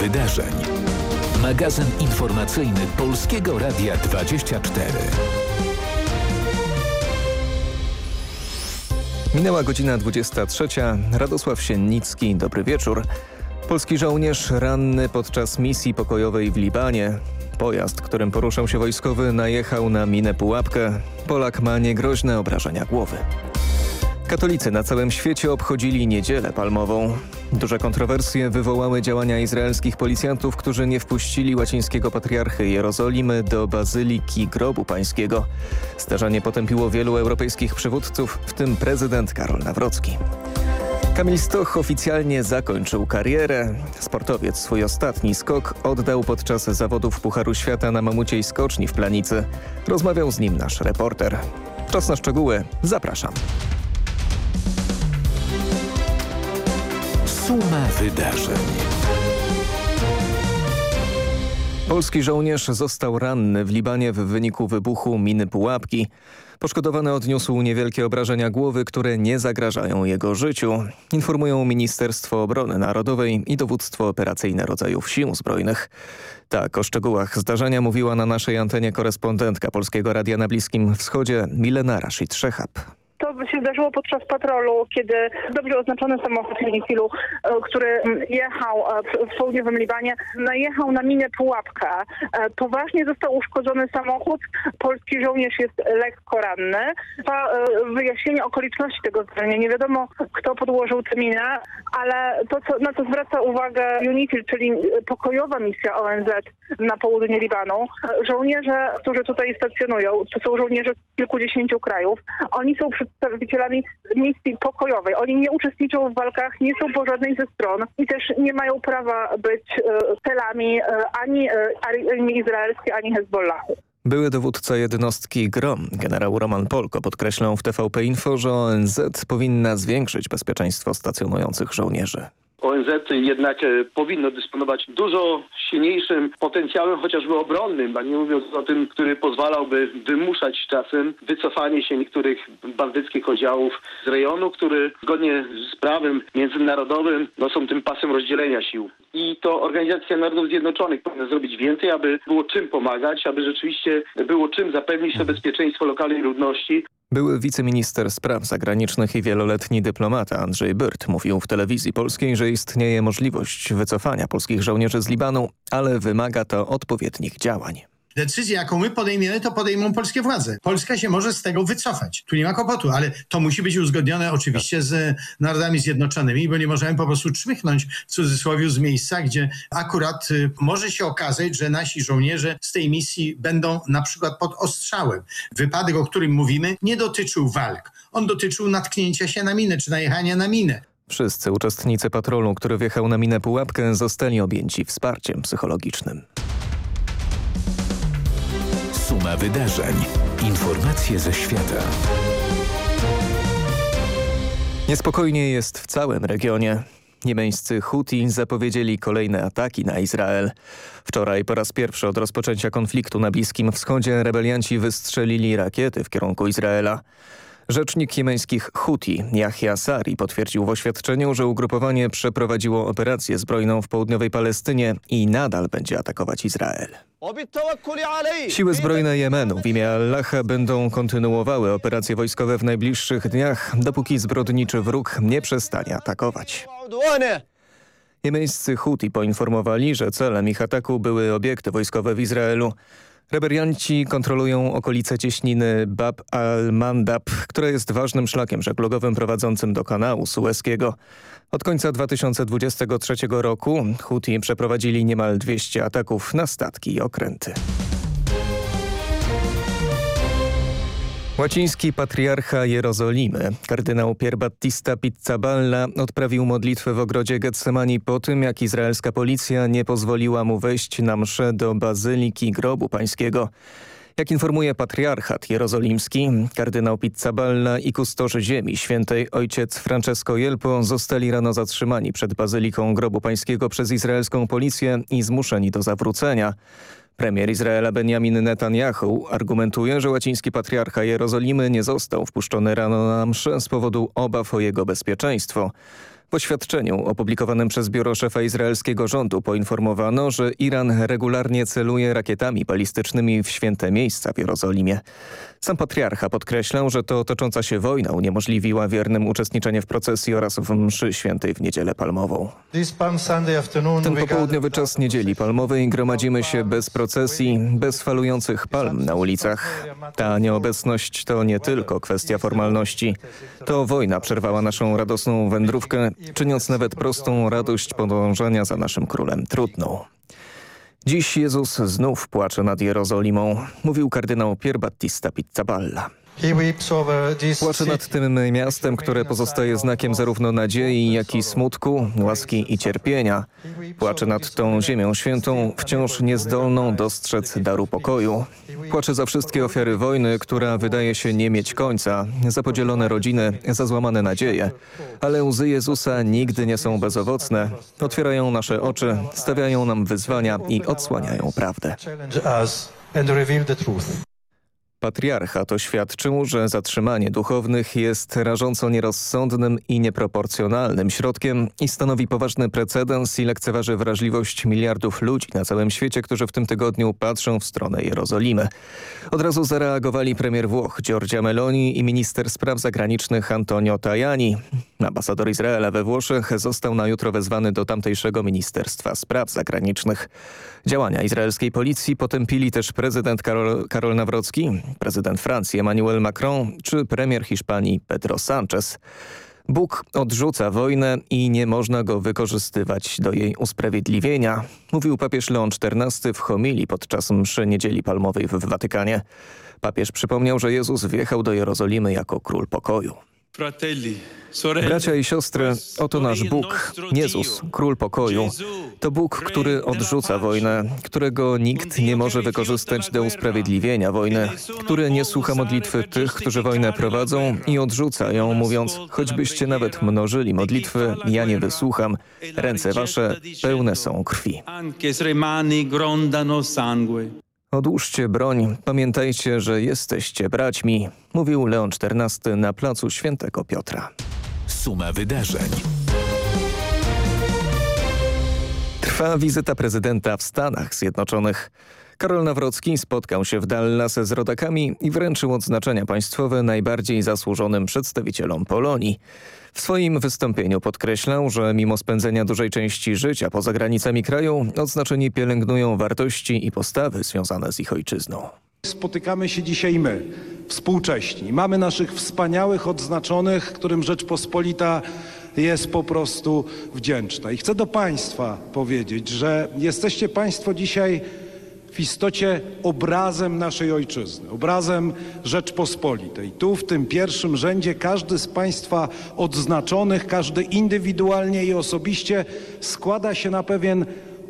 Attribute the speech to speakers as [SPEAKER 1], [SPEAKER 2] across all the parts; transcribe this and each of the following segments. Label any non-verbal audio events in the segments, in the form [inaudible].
[SPEAKER 1] wydarzeń. Magazyn informacyjny Polskiego Radia 24.
[SPEAKER 2] Minęła godzina 23. Radosław Siennicki, dobry wieczór. Polski żołnierz ranny podczas misji pokojowej w Libanie. Pojazd, którym poruszał się wojskowy, najechał na minę pułapkę. Polak ma niegroźne obrażenia głowy. Katolicy na całym świecie obchodzili Niedzielę Palmową. Duże kontrowersje wywołały działania izraelskich policjantów, którzy nie wpuścili łacińskiego patriarchy Jerozolimy do Bazyliki Grobu Pańskiego. Zdarzenie potępiło wielu europejskich przywódców, w tym prezydent Karol Nawrocki. Kamil Stoch oficjalnie zakończył karierę. Sportowiec swój ostatni skok oddał podczas zawodów Pucharu Świata na mamuciej skoczni w Planicy. Rozmawiał z nim nasz reporter. Czas na szczegóły. Zapraszam.
[SPEAKER 1] Suma wydarzeń.
[SPEAKER 2] Polski żołnierz został ranny w Libanie w wyniku wybuchu miny pułapki. Poszkodowany odniósł niewielkie obrażenia głowy, które nie zagrażają jego życiu, informują Ministerstwo Obrony Narodowej i Dowództwo Operacyjne Rodzajów Sił Zbrojnych. Tak o szczegółach zdarzenia mówiła na naszej antenie korespondentka Polskiego Radia na Bliskim Wschodzie Milena Rashid Szechab.
[SPEAKER 3] Się zdarzyło podczas patrolu, kiedy dobrze oznaczony samochód Finifilu, który jechał e, w południowym Libanie, najechał na minę pułapkę. E, poważnie został uszkodzony samochód. Polski żołnierz jest lekko ranny. E, wyjaśnienie okoliczności tego zdarzenia. Nie wiadomo, kto podłożył tę minę, ale to, co, na co zwraca uwagę UNIFIL, czyli pokojowa misja ONZ na południe Libanu, żołnierze, którzy tutaj stacjonują, to są żołnierze z kilkudziesięciu krajów, oni są przedstawicielami misji pokojowej. Oni nie uczestniczą w walkach, nie są po żadnej ze stron i też nie mają prawa być celami ani armii izraelskiej, ani Hezbollahu.
[SPEAKER 2] Były dowódca jednostki GROM, generał Roman Polko, podkreślał w TVP Info, że ONZ powinna zwiększyć bezpieczeństwo stacjonujących żołnierzy.
[SPEAKER 4] ONZ jednak powinno dysponować dużo silniejszym potencjałem chociażby obronnym, a nie mówiąc o tym, który pozwalałby wymuszać czasem wycofanie się niektórych bandyckich oddziałów z rejonu, który zgodnie z prawem międzynarodowym no, są tym pasem rozdzielenia sił. I to Organizacja Narodów Zjednoczonych powinna zrobić więcej, aby było czym pomagać, aby rzeczywiście było czym zapewnić to bezpieczeństwo lokalnej ludności.
[SPEAKER 2] Były wiceminister spraw zagranicznych i wieloletni dyplomata Andrzej Byrt mówił w telewizji polskiej, że istnieje możliwość wycofania polskich żołnierzy z Libanu, ale wymaga to odpowiednich działań.
[SPEAKER 5] Decyzję, jaką my podejmiemy, to podejmą polskie władze. Polska się może z tego wycofać. Tu nie ma kłopotu, ale to musi być uzgodnione oczywiście z Narodami Zjednoczonymi, bo nie możemy po prostu czmychnąć w cudzysłowie z miejsca, gdzie akurat y, może się okazać, że nasi żołnierze z tej misji będą na przykład pod ostrzałem. Wypadek, o którym mówimy, nie dotyczył walk. On dotyczył natknięcia się na minę, czy najechania na minę.
[SPEAKER 2] Wszyscy uczestnicy patrolu, który wjechał na minę pułapkę, zostali objęci wsparciem psychologicznym.
[SPEAKER 1] Suma wydarzeń. Informacje ze świata.
[SPEAKER 2] Niespokojnie jest w całym regionie. Niemeńscy Houthi zapowiedzieli kolejne ataki na Izrael. Wczoraj po raz pierwszy od rozpoczęcia konfliktu na Bliskim Wschodzie rebelianci wystrzelili rakiety w kierunku Izraela. Rzecznik jemeńskich Houthi, Yahya Sari, potwierdził w oświadczeniu, że ugrupowanie przeprowadziło operację zbrojną w południowej Palestynie i nadal będzie atakować Izrael. Siły zbrojne Jemenu w imię Allaha będą kontynuowały operacje wojskowe w najbliższych dniach, dopóki zbrodniczy wróg nie przestanie atakować. Jemeńscy Houthi poinformowali, że celem ich ataku były obiekty wojskowe w Izraelu. Rebelianci kontrolują okolice cieśniny Bab al-Mandab, która jest ważnym szlakiem żeglugowym prowadzącym do kanału sueskiego. Od końca 2023 roku Houthi przeprowadzili niemal 200 ataków na statki i okręty. Łaciński patriarcha Jerozolimy, kardynał Pierbattista Pizzaballa odprawił modlitwę w ogrodzie Getsemani po tym, jak izraelska policja nie pozwoliła mu wejść na mszę do Bazyliki Grobu Pańskiego. Jak informuje patriarchat jerozolimski, kardynał Pizzaballa i kustosz ziemi świętej ojciec Francesco Jelpo zostali rano zatrzymani przed Bazyliką Grobu Pańskiego przez izraelską policję i zmuszeni do zawrócenia. Premier Izraela Benjamin Netanyahu argumentuje, że łaciński patriarcha Jerozolimy nie został wpuszczony rano na mszę z powodu obaw o jego bezpieczeństwo. W oświadczeniu opublikowanym przez biuro szefa izraelskiego rządu poinformowano, że Iran regularnie celuje rakietami balistycznymi w święte miejsca w Jerozolimie. Sam patriarcha podkreślał, że to tocząca się wojna uniemożliwiła wiernym uczestniczenie w procesji oraz w mszy świętej w Niedzielę Palmową. Ten popołudniowy czas Niedzieli Palmowej gromadzimy się bez procesji, bez falujących palm na ulicach. Ta nieobecność to nie tylko kwestia formalności. To wojna przerwała naszą radosną wędrówkę, czyniąc nawet prostą radość podążania za naszym królem trudną. Dziś Jezus znów płacze nad Jerozolimą, mówił kardynał Pier Battista Pizzaballa. Płacze nad tym miastem, które pozostaje znakiem zarówno nadziei, jak i smutku, łaski i cierpienia. Płacze nad tą ziemią świętą, wciąż niezdolną dostrzec daru pokoju. Płacze za wszystkie ofiary wojny, która wydaje się nie mieć końca, za podzielone rodziny, za złamane nadzieje. Ale łzy Jezusa nigdy nie są bezowocne. Otwierają nasze oczy, stawiają nam wyzwania i odsłaniają prawdę. Patriarchat oświadczył, że zatrzymanie duchownych jest rażąco nierozsądnym i nieproporcjonalnym środkiem i stanowi poważny precedens i lekceważy wrażliwość miliardów ludzi na całym świecie, którzy w tym tygodniu patrzą w stronę Jerozolimy. Od razu zareagowali premier Włoch Giorgia Meloni i minister spraw zagranicznych Antonio Tajani. Ambasador Izraela we Włoszech został na jutro wezwany do tamtejszego Ministerstwa Spraw Zagranicznych. Działania izraelskiej policji potępili też prezydent Karol, Karol Nawrocki, prezydent Francji Emmanuel Macron czy premier Hiszpanii Pedro Sánchez. Bóg odrzuca wojnę i nie można go wykorzystywać do jej usprawiedliwienia, mówił papież Leon XIV w homilii podczas mszy Niedzieli Palmowej w Watykanie. Papież przypomniał, że Jezus wjechał do Jerozolimy jako król pokoju. Bracia i siostry, oto nasz Bóg, Jezus, Król Pokoju. To Bóg, który odrzuca wojnę, którego nikt nie może wykorzystać do usprawiedliwienia wojny, który nie słucha modlitwy tych, którzy wojnę prowadzą i odrzuca ją, mówiąc, choćbyście nawet mnożyli modlitwy, ja nie wysłucham. Ręce wasze pełne są krwi. Odłóżcie broń, pamiętajcie, że jesteście braćmi, mówił Leon XIV na placu Świętego Piotra.
[SPEAKER 1] Suma wydarzeń.
[SPEAKER 2] Trwa wizyta prezydenta w Stanach Zjednoczonych. Karol Nawrocki spotkał się w Dallas z rodakami i wręczył odznaczenia państwowe najbardziej zasłużonym przedstawicielom Polonii. W swoim wystąpieniu podkreślał, że mimo spędzenia dużej części życia poza granicami kraju, odznaczeni pielęgnują wartości i postawy związane z ich ojczyzną.
[SPEAKER 6] Spotykamy się dzisiaj my, współcześni. Mamy naszych wspaniałych odznaczonych, którym Rzeczpospolita jest po prostu wdzięczna. I chcę do Państwa powiedzieć, że jesteście Państwo dzisiaj w istocie obrazem naszej ojczyzny, obrazem Rzeczpospolitej. Tu w tym pierwszym rzędzie każdy z Państwa odznaczonych, każdy indywidualnie i osobiście składa się na pewien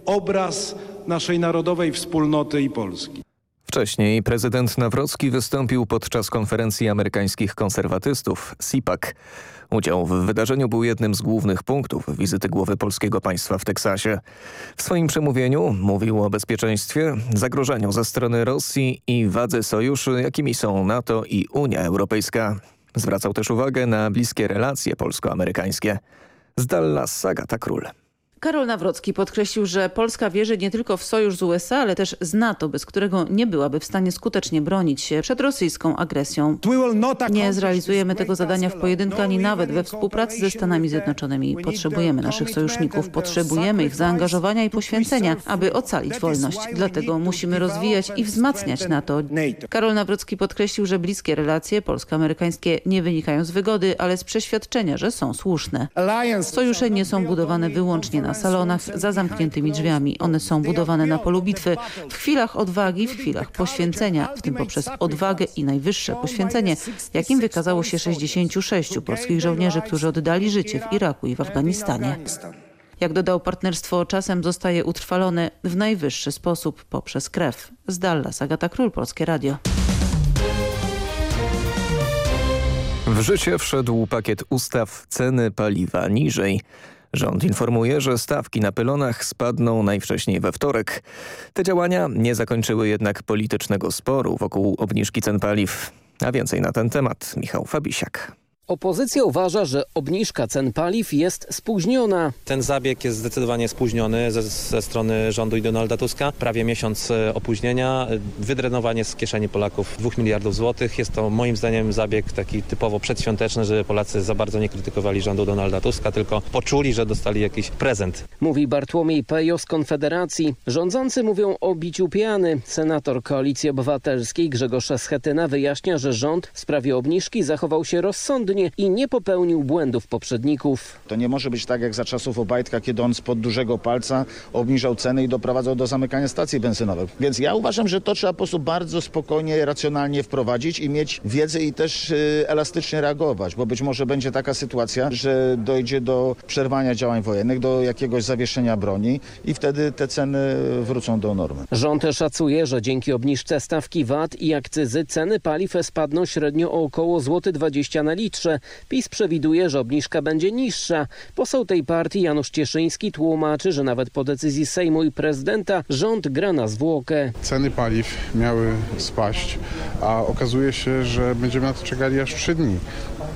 [SPEAKER 6] obraz naszej narodowej wspólnoty i Polski.
[SPEAKER 2] Wcześniej prezydent Nawrocki wystąpił podczas konferencji amerykańskich konserwatystów CIPAC. Udział w wydarzeniu był jednym z głównych punktów wizyty głowy polskiego państwa w Teksasie. W swoim przemówieniu mówił o bezpieczeństwie, zagrożeniu ze strony Rosji i wadze sojuszy, jakimi są NATO i Unia Europejska. Zwracał też uwagę na bliskie relacje polsko-amerykańskie. Z Dallas Agata Król.
[SPEAKER 7] Karol Nawrocki podkreślił, że Polska wierzy nie tylko w sojusz z USA, ale też z NATO, bez którego nie byłaby w stanie skutecznie bronić się przed rosyjską agresją. Nie zrealizujemy tego zadania w pojedynkę ani nawet we współpracy ze Stanami Zjednoczonymi. Potrzebujemy naszych sojuszników, potrzebujemy ich zaangażowania i poświęcenia, aby ocalić wolność. Dlatego musimy rozwijać i wzmacniać NATO. Karol Nawrocki podkreślił, że bliskie relacje polsko-amerykańskie nie wynikają z wygody, ale z przeświadczenia, że są słuszne. Sojusze nie są budowane wyłącznie na na salonach za zamkniętymi drzwiami. One są budowane na polu bitwy, w chwilach odwagi, w chwilach poświęcenia, w tym poprzez odwagę i najwyższe poświęcenie, jakim wykazało się 66 polskich żołnierzy, którzy oddali życie w Iraku i w Afganistanie. Jak dodał, partnerstwo czasem zostaje utrwalone w najwyższy sposób poprzez krew. Z Dallas, Agata Król, Polskie Radio.
[SPEAKER 2] W życie wszedł pakiet ustaw ceny paliwa niżej. Rząd informuje, że stawki na pylonach spadną najwcześniej we wtorek. Te działania nie zakończyły jednak politycznego sporu wokół obniżki cen paliw. A więcej na ten temat Michał Fabisiak.
[SPEAKER 8] Opozycja uważa, że obniżka cen paliw jest spóźniona.
[SPEAKER 9] Ten zabieg jest zdecydowanie spóźniony ze, ze strony rządu i Donalda Tuska. Prawie miesiąc e, opóźnienia, e, wydrenowanie z kieszeni Polaków 2 miliardów złotych. Jest to moim zdaniem zabieg taki typowo przedświąteczny, żeby Polacy za bardzo nie krytykowali rządu Donalda Tuska, tylko poczuli, że dostali jakiś prezent.
[SPEAKER 8] Mówi Bartłomiej Pejo z Konfederacji. Rządzący mówią o biciu piany. Senator Koalicji Obywatelskiej Grzegorz Schetyna wyjaśnia, że rząd w sprawie obniżki zachował się rozsądnie i nie popełnił błędów poprzedników.
[SPEAKER 10] To nie może być tak jak za czasów Obajtka, kiedy on spod dużego palca obniżał ceny i doprowadzał do zamykania stacji benzynowych. Więc ja uważam, że to trzeba po prostu bardzo spokojnie, racjonalnie wprowadzić i mieć wiedzę i też y, elastycznie reagować, bo być może będzie taka sytuacja, że dojdzie do przerwania działań wojennych, do jakiegoś zawieszenia broni i wtedy te ceny wrócą do normy.
[SPEAKER 8] Rząd szacuje, że dzięki obniżce stawki VAT i akcyzy ceny paliw spadną średnio o około złoty 20 na PiS przewiduje, że obniżka będzie niższa. Poseł tej partii Janusz Cieszyński tłumaczy, że nawet po decyzji Sejmu i prezydenta rząd gra na zwłokę.
[SPEAKER 11] Ceny paliw miały spaść, a okazuje się, że będziemy na to czekali aż 3 dni.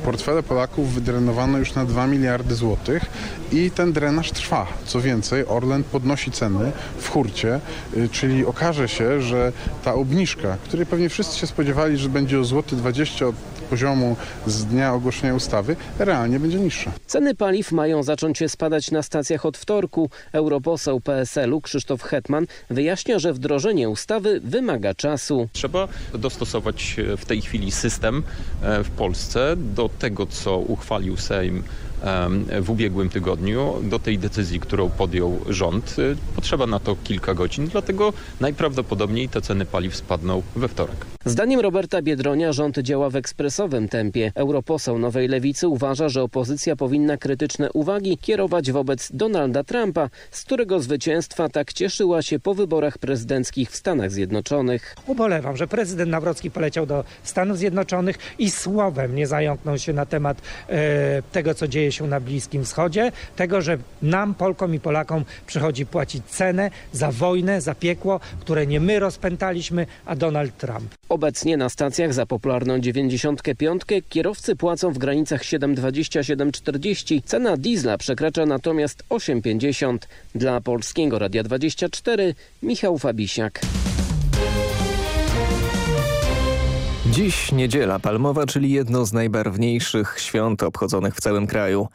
[SPEAKER 11] Portfele Polaków wydrenowano już na 2 miliardy złotych i ten drenaż trwa. Co więcej, Orlen podnosi ceny w hurcie, y, czyli okaże się, że ta obniżka, której pewnie wszyscy się spodziewali, że będzie o złoty 20 od poziomu z dnia ogłoszenia ustawy, realnie będzie niższa.
[SPEAKER 8] Ceny paliw mają zacząć się spadać na stacjach od wtorku. Europoseł PSL-u Krzysztof Hetman wyjaśnia, że wdrożenie ustawy wymaga czasu.
[SPEAKER 12] Trzeba dostosować w tej chwili system w Polsce do tego, co uchwalił Sejm w ubiegłym tygodniu do tej decyzji, którą podjął rząd. Potrzeba na to kilka godzin, dlatego najprawdopodobniej te ceny paliw spadną we wtorek.
[SPEAKER 8] Zdaniem Roberta Biedronia rząd działa w ekspresowym tempie. Europoseł Nowej Lewicy uważa, że opozycja powinna krytyczne uwagi kierować wobec Donalda Trumpa, z którego zwycięstwa tak cieszyła się po wyborach prezydenckich w Stanach Zjednoczonych.
[SPEAKER 13] Ubolewam, że prezydent Nawrocki poleciał do Stanów Zjednoczonych i słowem nie zająknął się na temat e, tego, co dzieje się na Bliskim Wschodzie, tego, że nam, Polkom i Polakom przychodzi płacić cenę za wojnę, za piekło, które nie my rozpętaliśmy, a Donald Trump.
[SPEAKER 8] Obecnie na stacjach za popularną 95 kierowcy płacą w granicach 7,20-7,40. Cena diesla przekracza natomiast 8,50. Dla Polskiego Radia 24 Michał Fabisiak.
[SPEAKER 2] Dziś niedziela palmowa, czyli jedno z najbarwniejszych świąt obchodzonych w całym kraju.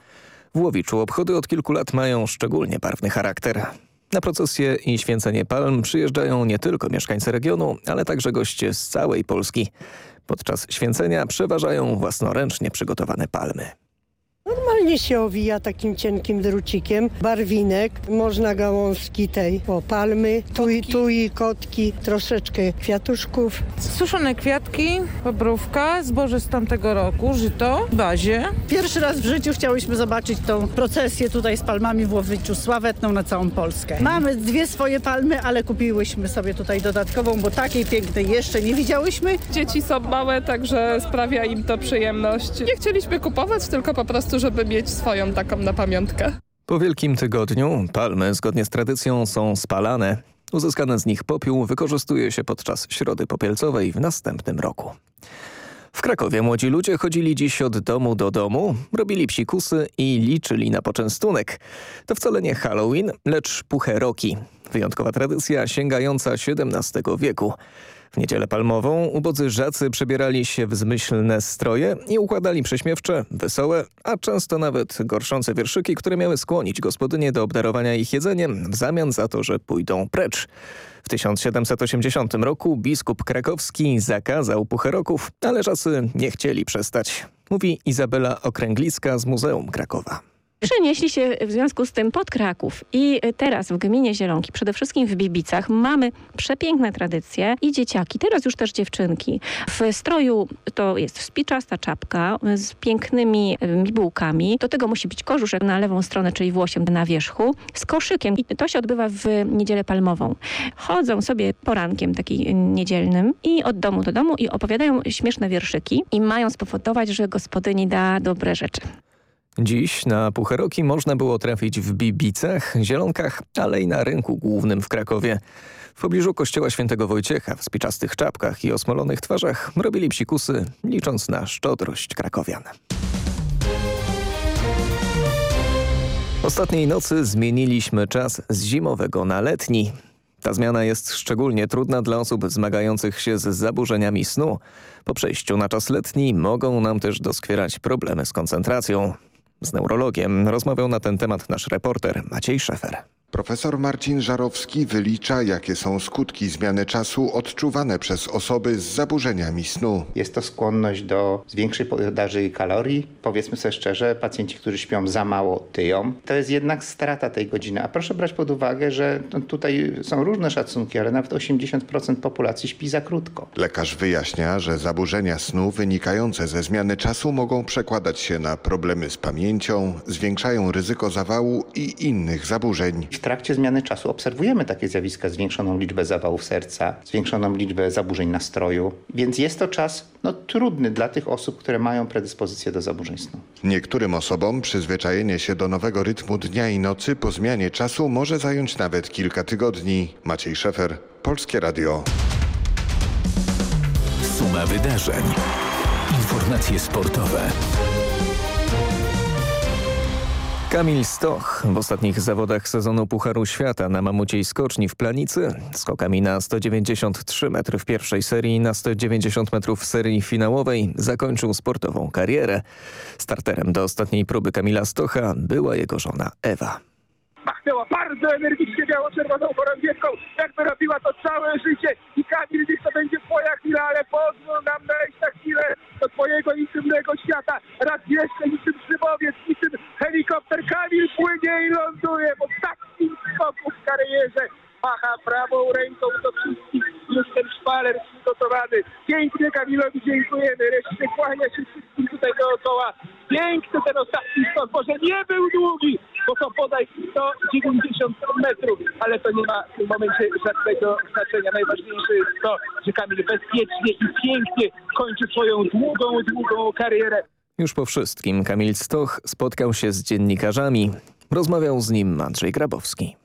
[SPEAKER 2] W Łowiczu obchody od kilku lat mają szczególnie barwny charakter. Na procesję i święcenie palm przyjeżdżają nie tylko mieszkańcy regionu, ale także goście z całej Polski. Podczas święcenia przeważają własnoręcznie przygotowane palmy.
[SPEAKER 14] Normalnie się owija takim cienkim drucikiem, barwinek, można gałązki tej, o palmy, tu i, tu i kotki, troszeczkę kwiatuszków.
[SPEAKER 15] Suszone kwiatki, bobrówka, zboże z tamtego roku, żyto w bazie.
[SPEAKER 16] Pierwszy raz w życiu chciałyśmy zobaczyć tą procesję tutaj z palmami w Łowiczu, sławetną na całą Polskę. Mamy dwie swoje palmy, ale kupiłyśmy sobie tutaj dodatkową, bo takiej pięknej jeszcze nie widziałyśmy.
[SPEAKER 17] Dzieci są małe, także sprawia im to przyjemność. Nie chcieliśmy kupować, tylko po prostu, żeby mieć swoją taką na pamiątkę.
[SPEAKER 2] Po Wielkim Tygodniu palmy zgodnie z tradycją są spalane. Uzyskane z nich popiół wykorzystuje się podczas Środy Popielcowej w następnym roku. W Krakowie młodzi ludzie chodzili dziś od domu do domu, robili psikusy i liczyli na poczęstunek. To wcale nie Halloween, lecz pucheroki. Wyjątkowa tradycja sięgająca XVII wieku. W niedzielę palmową ubodzy żacy przebierali się w zmyślne stroje i układali prześmiewcze, wesołe, a często nawet gorszące wierszyki, które miały skłonić gospodynię do obdarowania ich jedzeniem w zamian za to, że pójdą precz. W 1780 roku biskup krakowski zakazał pucheroków, ale żacy nie chcieli przestać. Mówi Izabela Okręgliska z Muzeum Krakowa.
[SPEAKER 18] Przenieśli się w związku z tym pod Kraków i teraz w gminie Zielonki, przede wszystkim w Bibicach, mamy przepiękne tradycje i dzieciaki, teraz już też dziewczynki. W stroju to jest spiczasta czapka z pięknymi bibułkami. Do tego musi być kożuszek na lewą stronę, czyli włosiem na wierzchu, z koszykiem. I to się odbywa w niedzielę palmową. Chodzą sobie porankiem taki niedzielnym i od domu do domu i opowiadają śmieszne wierszyki i mają spowodować, że gospodyni da dobre rzeczy.
[SPEAKER 2] Dziś na pucheroki można było trafić w Bibicach, Zielonkach, ale i na rynku głównym w Krakowie. W pobliżu kościoła świętego Wojciecha w spiczastych czapkach i osmolonych twarzach robili psikusy, licząc na szczodrość krakowian. Ostatniej nocy zmieniliśmy czas z zimowego na letni. Ta zmiana jest szczególnie trudna dla osób zmagających się z zaburzeniami snu. Po przejściu na czas letni mogą nam też doskwierać problemy z koncentracją. Z neurologiem rozmawiał na ten temat nasz reporter Maciej Szefer.
[SPEAKER 19] Profesor Marcin Żarowski wylicza, jakie są skutki zmiany czasu odczuwane przez osoby z zaburzeniami snu.
[SPEAKER 20] Jest to skłonność do zwiększej podaży kalorii. Powiedzmy sobie szczerze, pacjenci, którzy śpią za mało, tyją. To jest jednak strata tej godziny. A proszę brać pod uwagę, że tutaj są różne szacunki, ale nawet 80% populacji śpi za krótko.
[SPEAKER 19] Lekarz wyjaśnia, że zaburzenia snu wynikające ze zmiany czasu mogą przekładać się na problemy z pamięcią, zwiększają ryzyko zawału i innych zaburzeń.
[SPEAKER 20] W trakcie zmiany czasu obserwujemy takie zjawiska, zwiększoną liczbę zawałów serca, zwiększoną liczbę zaburzeń nastroju, więc jest to czas no, trudny dla tych osób, które mają predyspozycję do zaburzeń snu.
[SPEAKER 19] Niektórym osobom przyzwyczajenie się do nowego rytmu dnia i nocy po zmianie czasu może zająć nawet kilka tygodni. Maciej Szefer, Polskie Radio.
[SPEAKER 1] Suma wydarzeń. Informacje sportowe.
[SPEAKER 2] Kamil Stoch w ostatnich zawodach sezonu Pucharu Świata na mamuciej skoczni w Planicy skokami na 193 metry w pierwszej serii i na 190 metrów w serii finałowej zakończył sportową karierę. Starterem do ostatniej próby Kamila Stocha była jego żona Ewa.
[SPEAKER 21] Machnęła bardzo energicznie biało-czerwoną chorągiewką, jakby robiła to całe życie. I Kamil, niech to będzie twoja chwila, ale pozwól nam wejść na chwilę do twojego intymnego świata. Raz jeszcze niczym szybowiec, niczym helikopter. Kamil płynie i ląduje w ostatnim skoku w karierze. Macha prawą ręką do wszystkich. Już ten szpaler przygotowany. Pięknie Kamilowi dziękujemy. Reszcie kłania się wszystkim tutaj dookoła. Piękny ten ostatni skok. Może nie był długi, bo to podaj 190 metrów, ale to nie ma w tym momencie żadnego znaczenia. Najważniejsze jest to, że Kamil bezpiecznie i pięknie kończy swoją długą, długą karierę.
[SPEAKER 2] Już po wszystkim Kamil Stoch spotkał się z dziennikarzami. Rozmawiał z nim Andrzej Grabowski.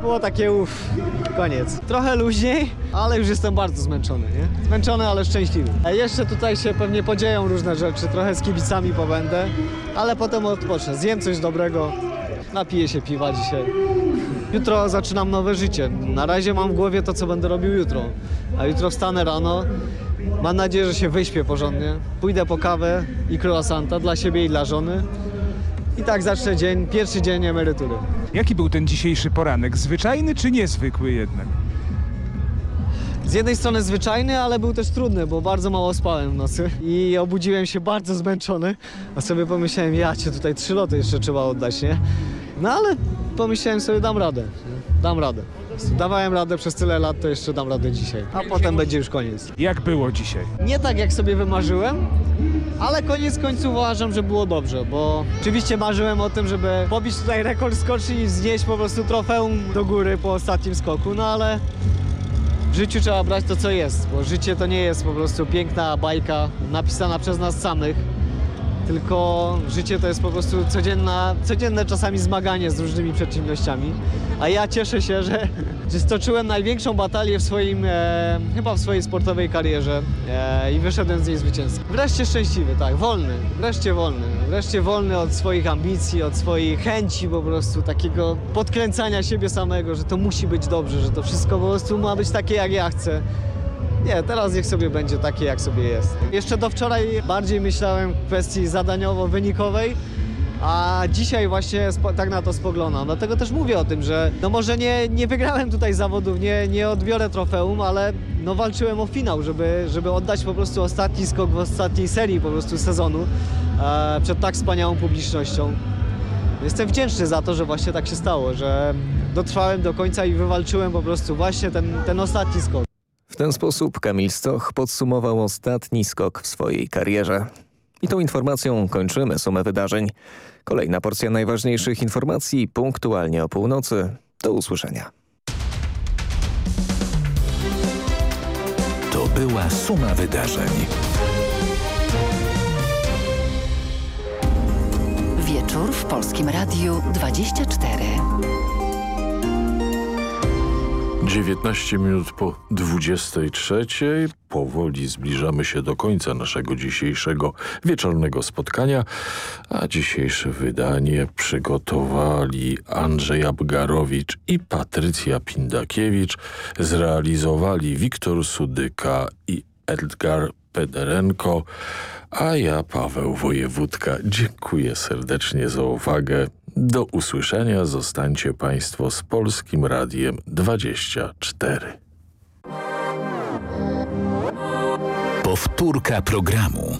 [SPEAKER 22] Było takie uff, koniec. Trochę luźniej, ale już jestem bardzo zmęczony, nie? Zmęczony, ale szczęśliwy. A jeszcze tutaj się pewnie podzieją różne rzeczy, trochę z kibicami pobędę, ale potem odpocznę. Zjem coś dobrego, napiję się piwa dzisiaj. Jutro zaczynam nowe życie. Na razie mam w głowie to, co będę robił jutro. A jutro wstanę rano, mam nadzieję, że się wyśpię porządnie. Pójdę po kawę i croissanta dla siebie i dla żony. I tak zacznę dzień, pierwszy dzień emerytury.
[SPEAKER 23] Jaki był ten dzisiejszy poranek? Zwyczajny czy niezwykły jednak?
[SPEAKER 22] Z jednej strony zwyczajny, ale był też trudny, bo bardzo mało spałem w nocy i obudziłem się bardzo zmęczony, a sobie pomyślałem, ja cię tutaj trzy loty jeszcze trzeba oddać, nie? No ale pomyślałem sobie, dam radę, nie? dam radę. Dawałem radę przez tyle lat, to jeszcze dam radę dzisiaj, a potem będzie już koniec.
[SPEAKER 23] Jak było dzisiaj?
[SPEAKER 22] Nie tak, jak sobie wymarzyłem, ale koniec końców uważam, że było dobrze, bo oczywiście marzyłem o tym, żeby pobić tutaj rekord skoczni i znieść po prostu trofeum do góry po ostatnim skoku, no ale w życiu trzeba brać to, co jest, bo życie to nie jest po prostu piękna bajka napisana przez nas samych, tylko życie to jest po prostu codzienna, codzienne czasami zmaganie z różnymi przeciwnościami. A ja cieszę się, że, że stoczyłem największą batalię w swoim, e, chyba w swojej sportowej karierze e, i wyszedłem z niej zwycięzcą. Wreszcie szczęśliwy, tak, wolny, wreszcie wolny. Wreszcie wolny od swoich ambicji, od swojej chęci po prostu, takiego podkręcania siebie samego, że to musi być dobrze, że to wszystko po prostu ma być takie, jak ja chcę. Nie, teraz niech sobie będzie takie, jak sobie jest. Jeszcze do wczoraj bardziej myślałem w kwestii zadaniowo-wynikowej, a dzisiaj właśnie tak na to spoglądam. Dlatego też mówię o tym, że no może nie, nie wygrałem tutaj zawodów, nie, nie odbiorę trofeum, ale no walczyłem o finał, żeby, żeby oddać po prostu ostatni skok w ostatniej serii po prostu sezonu e, przed tak wspaniałą publicznością. Jestem wdzięczny za to, że właśnie tak się stało, że dotrwałem do końca i wywalczyłem po prostu właśnie ten, ten ostatni skok.
[SPEAKER 2] W ten sposób Kamil Stoch podsumował ostatni skok w swojej karierze. I tą informacją kończymy sumę wydarzeń. Kolejna porcja najważniejszych informacji punktualnie o północy. Do usłyszenia.
[SPEAKER 1] To była suma wydarzeń.
[SPEAKER 24] Wieczór w Polskim Radiu 24.
[SPEAKER 25] 19 minut po 23. Powoli zbliżamy się do końca naszego dzisiejszego wieczornego spotkania, a dzisiejsze wydanie przygotowali Andrzej Abgarowicz i Patrycja Pindakiewicz, zrealizowali Wiktor Sudyka i Edgar Pederenko, a ja, Paweł Wojewódka, dziękuję serdecznie za uwagę. Do usłyszenia zostańcie Państwo z Polskim Radiem 24.
[SPEAKER 1] Powtórka programu.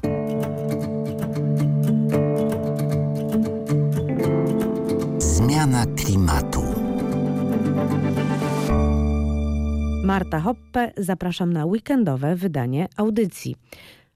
[SPEAKER 1] Zmiana klimatu.
[SPEAKER 26] Marta Hoppe, zapraszam na weekendowe wydanie audycji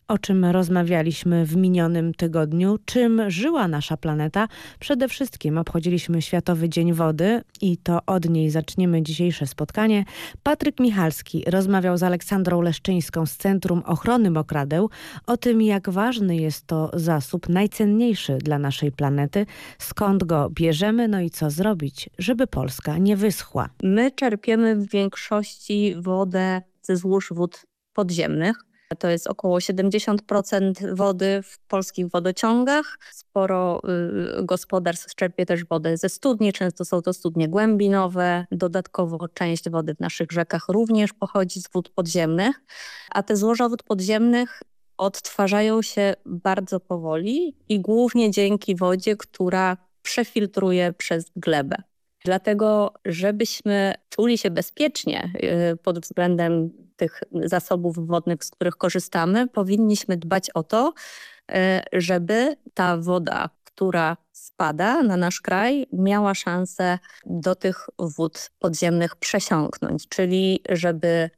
[SPEAKER 26] o czym rozmawialiśmy w minionym tygodniu, czym żyła nasza planeta. Przede wszystkim obchodziliśmy Światowy Dzień Wody i to od niej zaczniemy dzisiejsze spotkanie. Patryk Michalski rozmawiał z Aleksandrą Leszczyńską z Centrum Ochrony Mokradeł o tym, jak ważny jest to zasób najcenniejszy dla naszej planety, skąd go bierzemy, no i co zrobić, żeby Polska nie wyschła.
[SPEAKER 27] My czerpiemy w większości wodę ze złóż wód podziemnych. To jest około 70% wody w polskich wodociągach. Sporo y, gospodarstw czerpie też wodę ze studni, często są to studnie głębinowe. Dodatkowo część wody w naszych rzekach również pochodzi z wód podziemnych, a te złoża wód podziemnych odtwarzają się bardzo powoli i głównie dzięki wodzie, która przefiltruje przez glebę. Dlatego, żebyśmy czuli się bezpiecznie y, pod względem tych zasobów wodnych, z których korzystamy, powinniśmy dbać o to, y, żeby ta woda, która spada na nasz kraj, miała szansę do tych wód podziemnych przesiąknąć, czyli żeby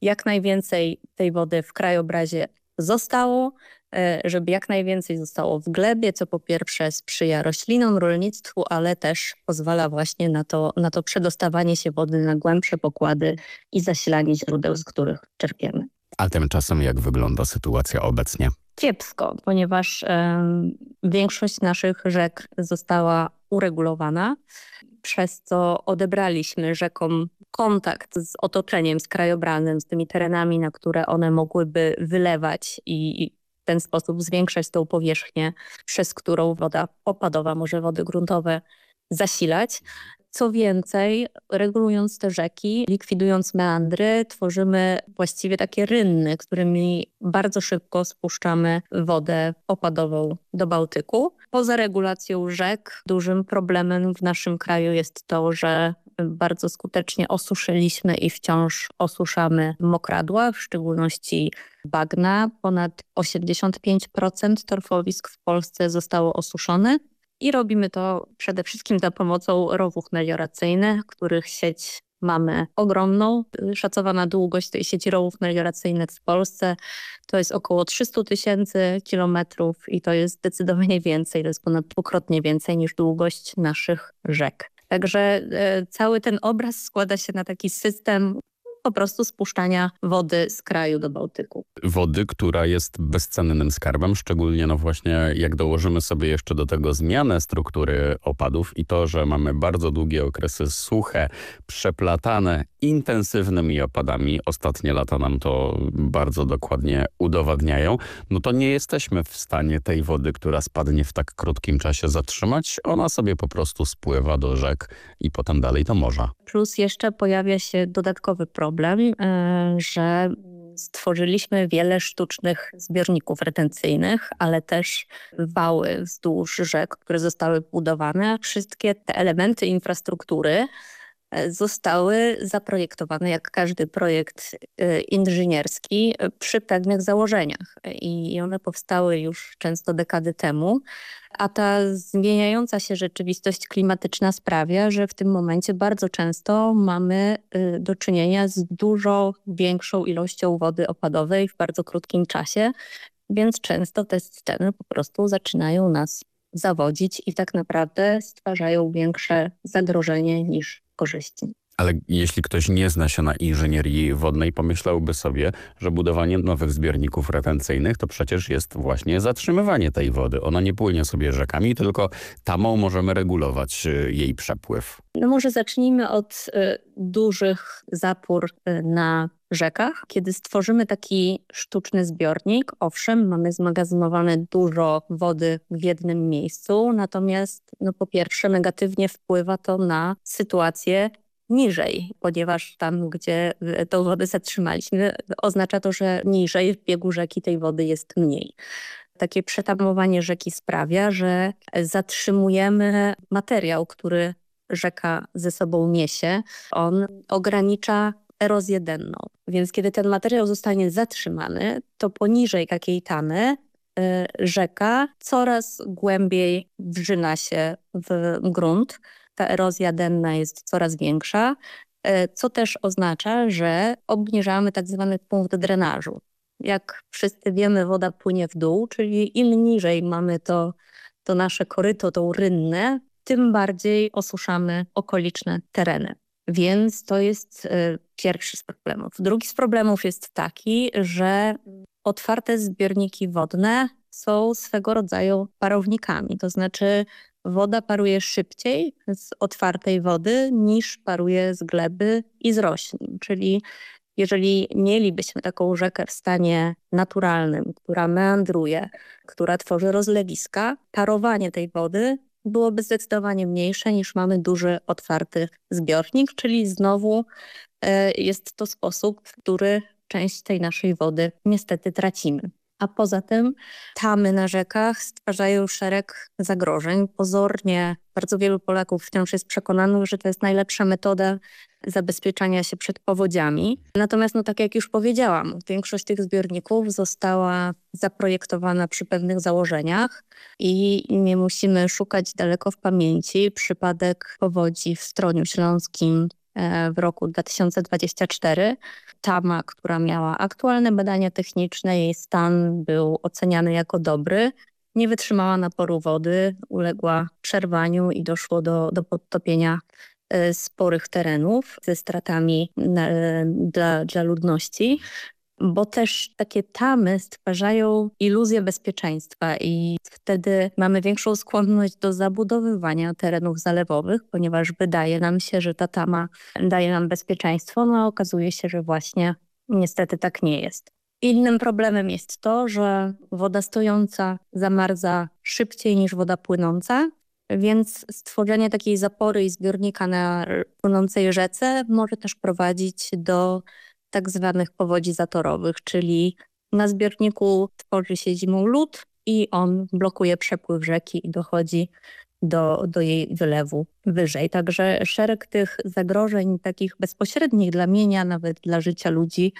[SPEAKER 27] jak najwięcej tej wody w krajobrazie zostało, E, żeby jak najwięcej zostało w glebie, co po pierwsze sprzyja roślinom, rolnictwu, ale też pozwala właśnie na to, na to przedostawanie się wody na głębsze pokłady i zasilanie źródeł, z których czerpiemy.
[SPEAKER 28] A tymczasem jak wygląda sytuacja obecnie?
[SPEAKER 27] Kiepsko, ponieważ większość naszych rzek została uregulowana, przez co odebraliśmy rzekom kontakt z otoczeniem, z krajobranem, z tymi terenami, na które one mogłyby wylewać i ten sposób zwiększać tą powierzchnię, przez którą woda opadowa może wody gruntowe zasilać. Co więcej, regulując te rzeki, likwidując meandry, tworzymy właściwie takie rynny, którymi bardzo szybko spuszczamy wodę opadową do Bałtyku. Poza regulacją rzek dużym problemem w naszym kraju jest to, że bardzo skutecznie osuszyliśmy i wciąż osuszamy mokradła, w szczególności bagna. Ponad 85% torfowisk w Polsce zostało osuszone. I robimy to przede wszystkim za pomocą rowów melioracyjnych, których sieć mamy ogromną. Szacowana długość tej sieci rowów melioracyjnych w Polsce to jest około 300 tysięcy kilometrów i to jest zdecydowanie więcej, to jest ponad dwukrotnie więcej niż długość naszych rzek. Także e, cały ten obraz składa się na taki system po prostu spuszczania wody z kraju do Bałtyku.
[SPEAKER 28] Wody, która jest bezcennym skarbem, szczególnie no właśnie jak dołożymy sobie jeszcze do tego zmianę struktury opadów i to, że mamy bardzo długie okresy suche, przeplatane intensywnymi opadami, ostatnie lata nam to bardzo dokładnie udowadniają, no to nie jesteśmy w stanie tej wody, która spadnie w tak krótkim czasie zatrzymać. Ona sobie po prostu spływa do rzek i potem dalej do morza.
[SPEAKER 27] Plus jeszcze pojawia się dodatkowy problem, problem, e, że stworzyliśmy wiele sztucznych zbiorników retencyjnych, ale też wały wzdłuż rzek, które zostały budowane. Wszystkie te elementy infrastruktury zostały zaprojektowane, jak każdy projekt e, inżynierski, przy pewnych założeniach. I one powstały już często dekady temu a ta zmieniająca się rzeczywistość klimatyczna sprawia, że w tym momencie bardzo często mamy do czynienia z dużo większą ilością wody opadowej w bardzo krótkim czasie, więc często te sceny po prostu zaczynają nas zawodzić i tak naprawdę stwarzają większe zagrożenie niż користі.
[SPEAKER 28] Ale jeśli ktoś nie zna się na inżynierii wodnej, pomyślałby sobie, że budowanie nowych zbiorników retencyjnych to przecież jest właśnie zatrzymywanie tej wody. Ona nie płynie sobie rzekami, tylko tamą możemy regulować y, jej przepływ.
[SPEAKER 27] No może zacznijmy od y, dużych zapór y, na rzekach. Kiedy stworzymy taki sztuczny zbiornik, owszem, mamy zmagazynowane dużo wody w jednym miejscu, natomiast no po pierwsze negatywnie wpływa to na sytuację niżej, ponieważ tam, gdzie y, tą wodę zatrzymaliśmy, oznacza to, że niżej w biegu rzeki tej wody jest mniej. Takie przetamowanie rzeki sprawia, że zatrzymujemy materiał, który rzeka ze sobą niesie. On ogranicza erozję denną. Więc kiedy ten materiał zostanie zatrzymany, to poniżej jakiej tamy y, rzeka coraz głębiej wrzyna się w grunt. Ta erozja denna jest coraz większa, y, co też oznacza, że obniżamy tak zwany punkt drenażu. Jak wszyscy wiemy, woda płynie w dół, czyli im niżej mamy to, to nasze koryto, tą rynnę, tym bardziej osuszamy okoliczne tereny. Więc to jest y, pierwszy z problemów. Drugi z problemów jest taki, że otwarte zbiorniki wodne są swego rodzaju parownikami. To znaczy woda paruje szybciej z otwartej wody niż paruje z gleby i z roślin. Czyli jeżeli mielibyśmy taką rzekę w stanie naturalnym, która meandruje, która tworzy rozlewiska, parowanie tej wody byłoby zdecydowanie mniejsze niż mamy duży, otwarty zbiornik, czyli znowu e, jest to sposób, w który część tej naszej wody niestety tracimy. A poza tym tamy na rzekach stwarzają szereg zagrożeń. Pozornie bardzo wielu Polaków wciąż jest przekonanych, że to jest najlepsza metoda zabezpieczania się przed powodziami. Natomiast, no tak jak już powiedziałam, większość tych zbiorników została zaprojektowana przy pewnych założeniach i nie musimy szukać daleko w pamięci. Przypadek powodzi w Stroniu Śląskim w roku 2024. Tama, która miała aktualne badania techniczne, jej stan był oceniany jako dobry. Nie wytrzymała naporu wody, uległa przerwaniu i doszło do, do podtopienia E, sporych terenów ze stratami na, dla, dla ludności, bo też takie tamy stwarzają iluzję bezpieczeństwa i wtedy mamy większą skłonność do zabudowywania terenów zalewowych, ponieważ wydaje nam się, że ta tama daje nam bezpieczeństwo, no a okazuje się, że właśnie niestety tak nie jest. Innym problemem jest to, że woda stojąca zamarza szybciej niż woda płynąca, więc stworzenie takiej zapory i zbiornika na płynącej rzece może też prowadzić do tak zwanych powodzi zatorowych, czyli na zbiorniku tworzy się zimą lód i on blokuje przepływ rzeki i dochodzi do, do jej wylewu wyżej. Także szereg tych zagrożeń takich bezpośrednich dla mienia, nawet dla życia ludzi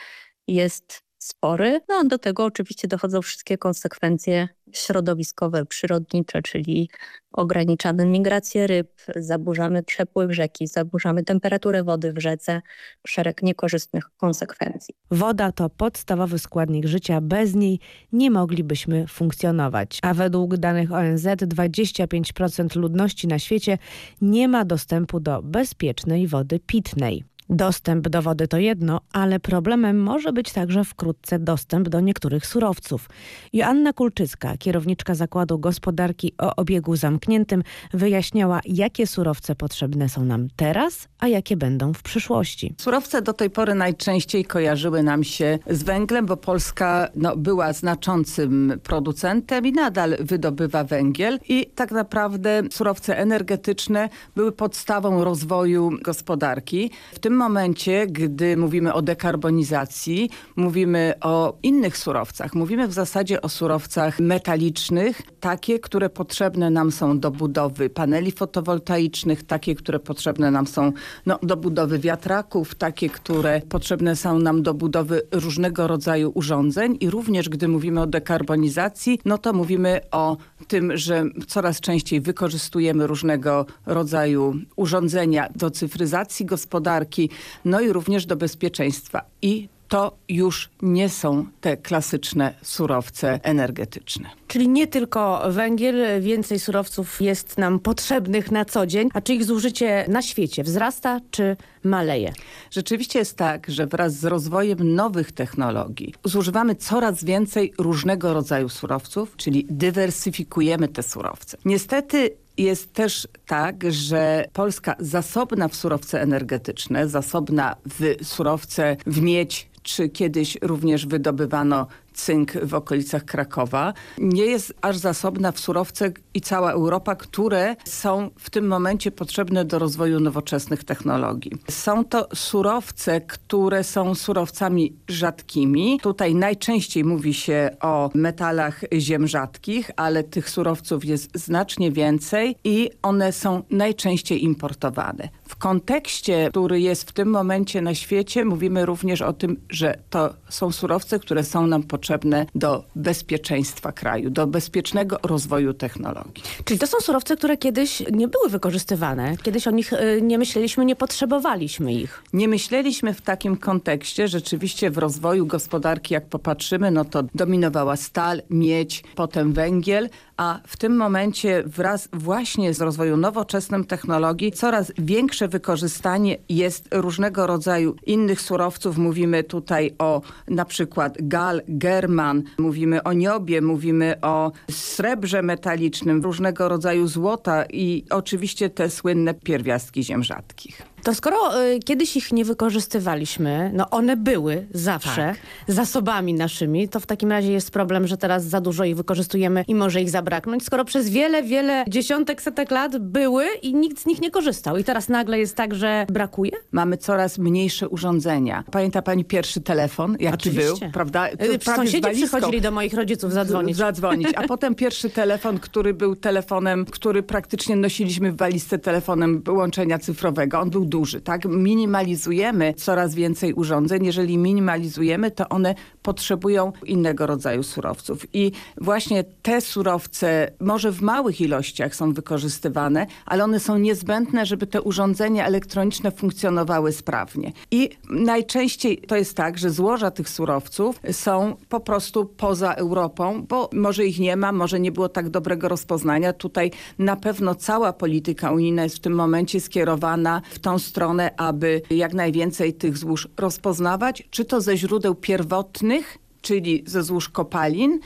[SPEAKER 27] jest spory. No do tego oczywiście dochodzą wszystkie konsekwencje środowiskowe, przyrodnicze, czyli ograniczamy migrację ryb, zaburzamy przepływ rzeki, zaburzamy temperaturę wody w rzece, szereg niekorzystnych konsekwencji.
[SPEAKER 26] Woda to podstawowy składnik życia, bez niej nie moglibyśmy funkcjonować. A według danych ONZ 25% ludności na świecie nie ma dostępu do bezpiecznej wody pitnej. Dostęp do wody to jedno, ale problemem może być także wkrótce dostęp do niektórych surowców. Joanna Kulczycka, kierowniczka Zakładu Gospodarki o obiegu zamkniętym, wyjaśniała, jakie surowce potrzebne są nam teraz, a jakie będą w przyszłości.
[SPEAKER 29] Surowce do tej pory najczęściej kojarzyły nam się z węglem, bo Polska no, była znaczącym producentem i nadal wydobywa węgiel i tak naprawdę surowce energetyczne były podstawą rozwoju gospodarki. W tym momencie, gdy mówimy o dekarbonizacji, mówimy o innych surowcach. Mówimy w zasadzie o surowcach metalicznych, takie, które potrzebne nam są do budowy paneli fotowoltaicznych, takie, które potrzebne nam są no, do budowy wiatraków, takie, które potrzebne są nam do budowy różnego rodzaju urządzeń i również gdy mówimy o dekarbonizacji, no to mówimy o tym, że coraz częściej wykorzystujemy różnego rodzaju urządzenia do cyfryzacji gospodarki, no i również do bezpieczeństwa. I to już nie są te klasyczne surowce energetyczne.
[SPEAKER 26] Czyli nie tylko węgiel, więcej surowców jest nam potrzebnych na co dzień. A czy ich zużycie na świecie wzrasta czy maleje?
[SPEAKER 29] Rzeczywiście jest tak, że wraz z rozwojem nowych technologii zużywamy coraz więcej różnego rodzaju surowców, czyli dywersyfikujemy te surowce. Niestety jest też tak, że Polska zasobna w surowce energetyczne, zasobna w surowce, w miedź, czy kiedyś również wydobywano cynk w okolicach Krakowa. Nie jest aż zasobna w surowce i cała Europa, które są w tym momencie potrzebne do rozwoju nowoczesnych technologii. Są to surowce, które są surowcami rzadkimi. Tutaj najczęściej mówi się o metalach ziem rzadkich, ale tych surowców jest znacznie więcej i one są najczęściej importowane. W kontekście, który jest w tym momencie na świecie, mówimy również o tym, że to są surowce, które są nam potrzebne do bezpieczeństwa kraju, do bezpiecznego rozwoju technologii.
[SPEAKER 26] Czyli to są surowce, które kiedyś nie były wykorzystywane. Kiedyś o nich y, nie myśleliśmy, nie potrzebowaliśmy ich.
[SPEAKER 29] Nie myśleliśmy w takim kontekście. Rzeczywiście w rozwoju gospodarki, jak popatrzymy, no to dominowała stal, miedź, potem węgiel, a w tym momencie wraz właśnie z rozwojem nowoczesnym technologii coraz większe wykorzystanie jest różnego rodzaju innych surowców. Mówimy tutaj o na przykład gal, german, mówimy o niobie, mówimy o srebrze metalicznym, różnego rodzaju złota i oczywiście te słynne pierwiastki ziem rzadkich.
[SPEAKER 26] To skoro y, kiedyś ich nie wykorzystywaliśmy, no one były zawsze tak. zasobami naszymi, to w takim razie jest problem, że teraz za dużo ich wykorzystujemy i może ich zabraknąć, skoro przez wiele, wiele dziesiątek, setek lat były i nikt z nich nie korzystał. I teraz nagle jest tak, że brakuje?
[SPEAKER 29] Mamy coraz mniejsze urządzenia. Pamięta pani pierwszy telefon, jaki
[SPEAKER 26] Oczywiście.
[SPEAKER 29] był? Prawda?
[SPEAKER 26] Y, Sąsiedzi przychodzili do moich rodziców zadzwonić.
[SPEAKER 29] Zadzwonić, a [laughs] potem pierwszy telefon, który był telefonem, który praktycznie nosiliśmy w walizce telefonem łączenia cyfrowego. On był duży, tak? Minimalizujemy coraz więcej urządzeń. Jeżeli minimalizujemy, to one potrzebują innego rodzaju surowców. I właśnie te surowce, może w małych ilościach są wykorzystywane, ale one są niezbędne, żeby te urządzenia elektroniczne funkcjonowały sprawnie. I najczęściej to jest tak, że złoża tych surowców są po prostu poza Europą, bo może ich nie ma, może nie było tak dobrego rozpoznania. Tutaj na pewno cała polityka unijna jest w tym momencie skierowana w tą stronę, aby jak najwięcej tych złóż rozpoznawać, czy to ze źródeł pierwotnych, czyli ze złóż kopalin,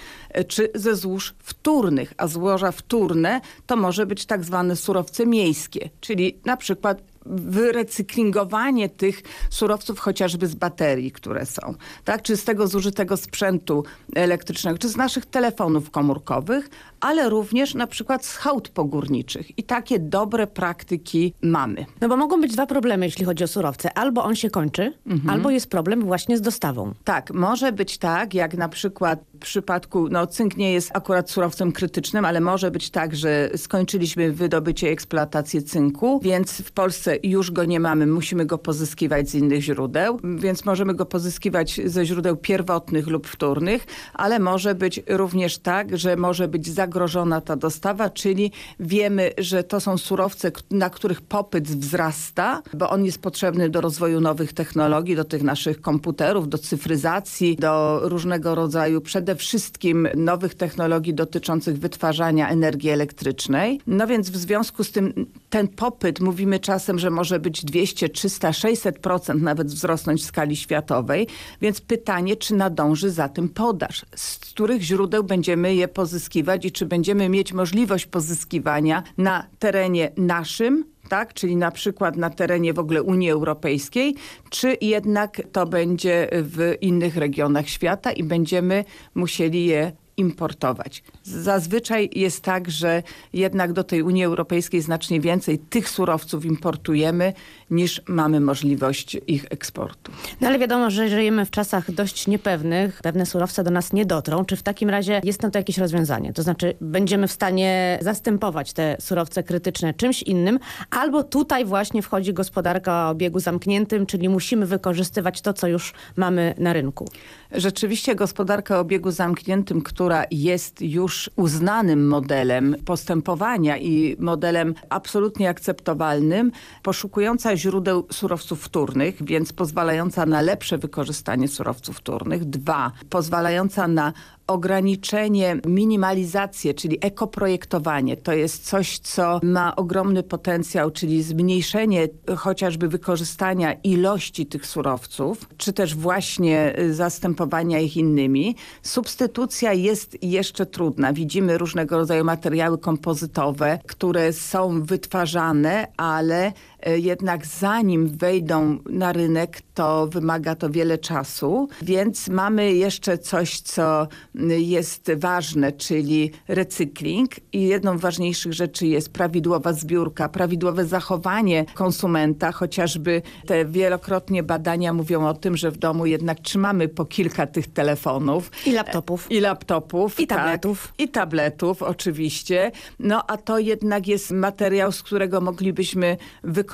[SPEAKER 29] czy ze złóż wtórnych, a złoża wtórne to może być tak zwane surowce miejskie, czyli na przykład wyrecyklingowanie tych surowców chociażby z baterii, które są, tak? czy z tego zużytego sprzętu elektrycznego, czy z naszych telefonów komórkowych, ale również na przykład z hałd pogórniczych. I takie dobre praktyki mamy.
[SPEAKER 26] No bo mogą być dwa problemy, jeśli chodzi o surowce. Albo on się kończy, mhm. albo jest problem właśnie z dostawą.
[SPEAKER 29] Tak, może być tak, jak na przykład przypadku, no cynk nie jest akurat surowcem krytycznym, ale może być tak, że skończyliśmy wydobycie eksploatację cynku, więc w Polsce już go nie mamy, musimy go pozyskiwać z innych źródeł, więc możemy go pozyskiwać ze źródeł pierwotnych lub wtórnych, ale może być również tak, że może być zagrożona ta dostawa, czyli wiemy, że to są surowce, na których popyt wzrasta, bo on jest potrzebny do rozwoju nowych technologii, do tych naszych komputerów, do cyfryzacji, do różnego rodzaju przede wszystkim nowych technologii dotyczących wytwarzania energii elektrycznej. No więc w związku z tym ten popyt, mówimy czasem, że może być 200, 300, 600% nawet wzrosnąć w skali światowej. Więc pytanie, czy nadąży za tym podaż? Z których źródeł będziemy je pozyskiwać i czy będziemy mieć możliwość pozyskiwania na terenie naszym, tak? czyli na przykład na terenie w ogóle Unii Europejskiej, czy jednak to będzie w innych regionach świata i będziemy musieli je importować. Zazwyczaj jest tak, że jednak do tej Unii Europejskiej znacznie więcej tych surowców importujemy niż mamy możliwość ich eksportu.
[SPEAKER 26] No ale wiadomo, że żyjemy w czasach dość niepewnych. Pewne surowce do nas nie dotrą. Czy w takim razie jest na to jakieś rozwiązanie? To znaczy będziemy w stanie zastępować te surowce krytyczne czymś innym, albo tutaj właśnie wchodzi gospodarka o obiegu zamkniętym, czyli musimy wykorzystywać to, co już mamy na rynku.
[SPEAKER 29] Rzeczywiście gospodarka o obiegu zamkniętym, która jest już uznanym modelem postępowania i modelem absolutnie akceptowalnym, poszukująca źródeł surowców wtórnych, więc pozwalająca na lepsze wykorzystanie surowców wtórnych. Dwa, pozwalająca na ograniczenie, minimalizację, czyli ekoprojektowanie. To jest coś, co ma ogromny potencjał, czyli zmniejszenie chociażby wykorzystania ilości tych surowców, czy też właśnie zastępowania ich innymi. Substytucja jest jeszcze trudna. Widzimy różnego rodzaju materiały kompozytowe, które są wytwarzane, ale jednak zanim wejdą na rynek, to wymaga to wiele czasu, więc mamy jeszcze coś, co jest ważne, czyli recykling i jedną z ważniejszych rzeczy jest prawidłowa zbiórka, prawidłowe zachowanie konsumenta, chociażby te wielokrotnie badania mówią o tym, że w domu jednak trzymamy po kilka tych telefonów.
[SPEAKER 26] I laptopów.
[SPEAKER 29] I laptopów.
[SPEAKER 26] I tabletów.
[SPEAKER 29] Tak, I tabletów oczywiście. No a to jednak jest materiał, z którego moglibyśmy wykorzystać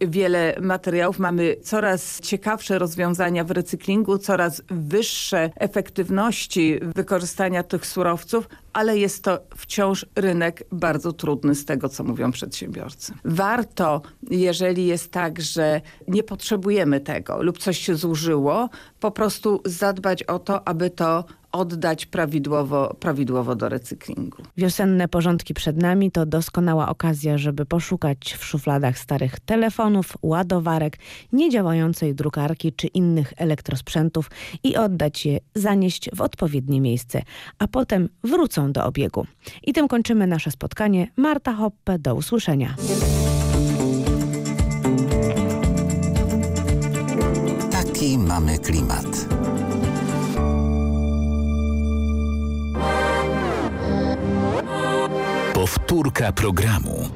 [SPEAKER 29] wiele materiałów. Mamy coraz ciekawsze rozwiązania w recyklingu, coraz wyższe efektywności wykorzystania tych surowców, ale jest to wciąż rynek bardzo trudny z tego, co mówią przedsiębiorcy. Warto, jeżeli jest tak, że nie potrzebujemy tego lub coś się zużyło, po prostu zadbać o to, aby to oddać prawidłowo, prawidłowo do recyklingu.
[SPEAKER 26] Wiosenne porządki przed nami to doskonała okazja, żeby poszukać w szufladach starych telefonów, ładowarek, niedziałającej drukarki czy innych elektrosprzętów i oddać je, zanieść w odpowiednie miejsce, a potem wrócą do obiegu. I tym kończymy nasze spotkanie. Marta Hoppe, do usłyszenia.
[SPEAKER 1] Taki mamy klimat. Powtórka programu.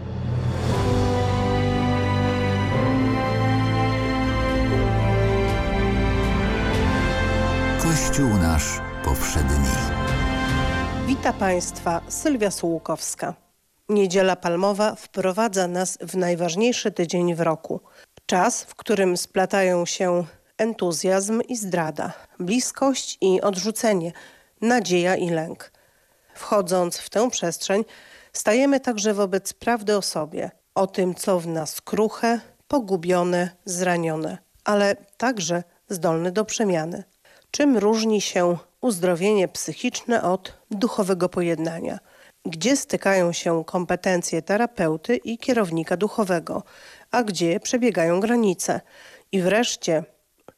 [SPEAKER 1] Kościół nasz powszedni.
[SPEAKER 30] Wita Państwa Sylwia Sułukowska. Niedziela Palmowa wprowadza nas w najważniejszy tydzień w roku. Czas, w którym splatają się entuzjazm i zdrada, bliskość i odrzucenie, nadzieja i lęk. Wchodząc w tę przestrzeń, stajemy także wobec prawdy o sobie, o tym, co w nas kruche, pogubione, zranione, ale także zdolne do przemiany. Czym różni się uzdrowienie psychiczne od duchowego pojednania? Gdzie stykają się kompetencje terapeuty i kierownika duchowego, a gdzie przebiegają granice? I wreszcie,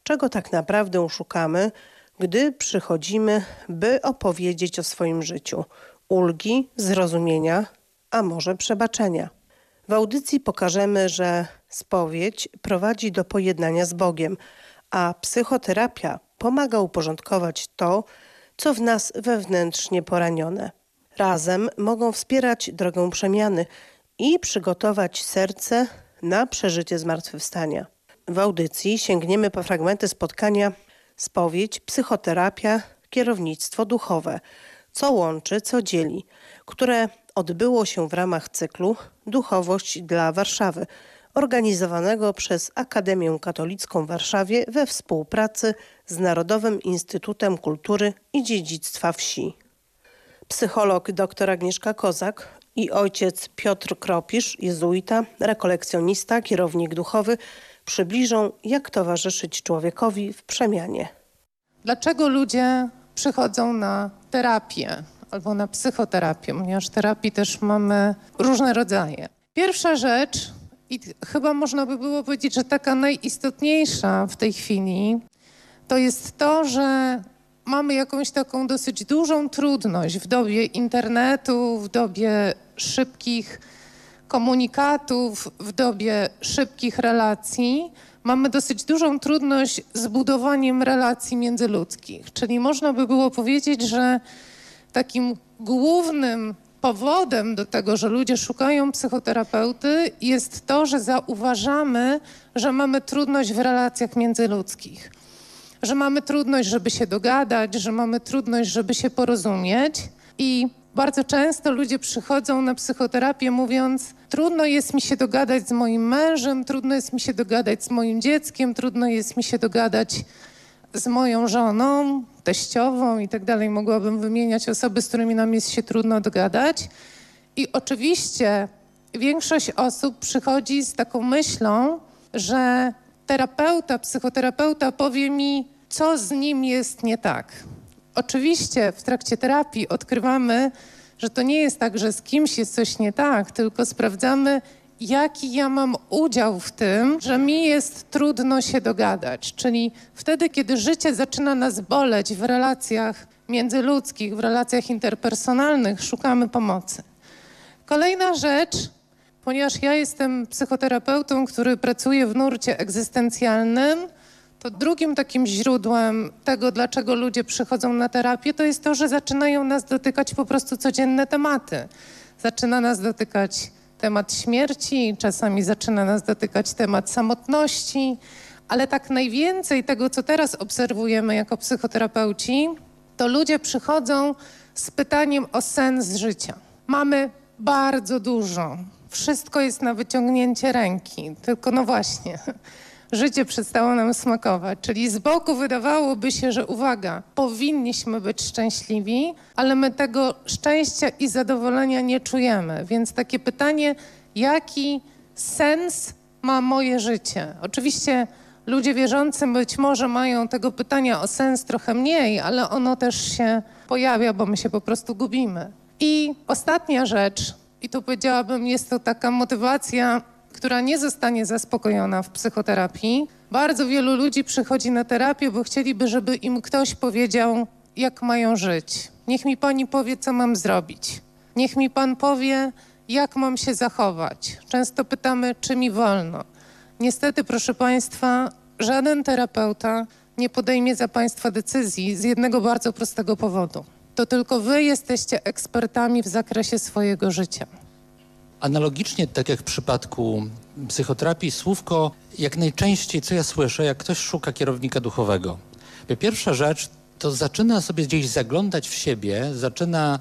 [SPEAKER 30] czego tak naprawdę szukamy, gdy przychodzimy, by opowiedzieć o swoim życiu? Ulgi, zrozumienia, a może przebaczenia. W audycji pokażemy, że spowiedź prowadzi do pojednania z Bogiem, a psychoterapia pomaga uporządkować to, co w nas wewnętrznie poranione. Razem mogą wspierać drogę przemiany i przygotować serce na przeżycie zmartwychwstania. W audycji sięgniemy po fragmenty spotkania spowiedź, psychoterapia, kierownictwo duchowe, co łączy, co dzieli, które odbyło się w ramach cyklu Duchowość dla Warszawy, organizowanego przez Akademię Katolicką w Warszawie we współpracy z Narodowym Instytutem Kultury i Dziedzictwa Wsi. Psycholog dr Agnieszka Kozak i ojciec Piotr Kropisz, jezuita, rekolekcjonista, kierownik duchowy, przybliżą, jak towarzyszyć człowiekowi w przemianie.
[SPEAKER 31] Dlaczego ludzie przychodzą na terapię albo na psychoterapię, ponieważ terapii też mamy różne rodzaje. Pierwsza rzecz, i chyba można by było powiedzieć, że taka najistotniejsza w tej chwili, to jest to, że mamy jakąś taką dosyć dużą trudność w dobie internetu, w dobie szybkich komunikatów, w dobie szybkich relacji. Mamy dosyć dużą trudność z budowaniem relacji międzyludzkich. Czyli można by było powiedzieć, że takim głównym powodem do tego, że ludzie szukają psychoterapeuty, jest to, że zauważamy, że mamy trudność w relacjach międzyludzkich. Że mamy trudność, żeby się dogadać, że mamy trudność, żeby się porozumieć. I bardzo często ludzie przychodzą na psychoterapię mówiąc: Trudno jest mi się dogadać z moim mężem, trudno jest mi się dogadać z moim dzieckiem, trudno jest mi się dogadać z moją żoną, teściową i tak dalej. Mogłabym wymieniać osoby, z którymi nam jest się trudno dogadać. I oczywiście większość osób przychodzi z taką myślą, że terapeuta, psychoterapeuta powie mi, co z nim jest nie tak. Oczywiście w trakcie terapii odkrywamy, że to nie jest tak, że z kimś jest coś nie tak, tylko sprawdzamy, jaki ja mam udział w tym, że mi jest trudno się dogadać. Czyli wtedy, kiedy życie zaczyna nas boleć w relacjach międzyludzkich, w relacjach interpersonalnych, szukamy pomocy. Kolejna rzecz, ponieważ ja jestem psychoterapeutą, który pracuje w nurcie egzystencjalnym, to drugim takim źródłem tego, dlaczego ludzie przychodzą na terapię, to jest to, że zaczynają nas dotykać po prostu codzienne tematy. Zaczyna nas dotykać temat śmierci, czasami zaczyna nas dotykać temat samotności, ale tak najwięcej tego, co teraz obserwujemy jako psychoterapeuci, to ludzie przychodzą z pytaniem o sens życia. Mamy bardzo dużo. Wszystko jest na wyciągnięcie ręki. Tylko no właśnie, życie przestało nam smakować. Czyli z boku wydawałoby się, że uwaga, powinniśmy być szczęśliwi, ale my tego szczęścia i zadowolenia nie czujemy. Więc takie pytanie, jaki sens ma moje życie? Oczywiście ludzie wierzący być może mają tego pytania o sens trochę mniej, ale ono też się pojawia, bo my się po prostu gubimy. I ostatnia rzecz, i tu powiedziałabym, jest to taka motywacja, która nie zostanie zaspokojona w psychoterapii. Bardzo wielu ludzi przychodzi na terapię, bo chcieliby, żeby im ktoś powiedział, jak mają żyć. Niech mi pani powie, co mam zrobić. Niech mi pan powie, jak mam się zachować. Często pytamy, czy mi wolno. Niestety, proszę państwa, żaden terapeuta nie podejmie za państwa decyzji z jednego bardzo prostego powodu. To tylko wy jesteście ekspertami w zakresie swojego życia.
[SPEAKER 32] Analogicznie, tak jak w przypadku psychoterapii, słówko jak najczęściej, co ja słyszę, jak ktoś szuka kierownika duchowego. Pierwsza rzecz to zaczyna sobie gdzieś zaglądać w siebie, zaczyna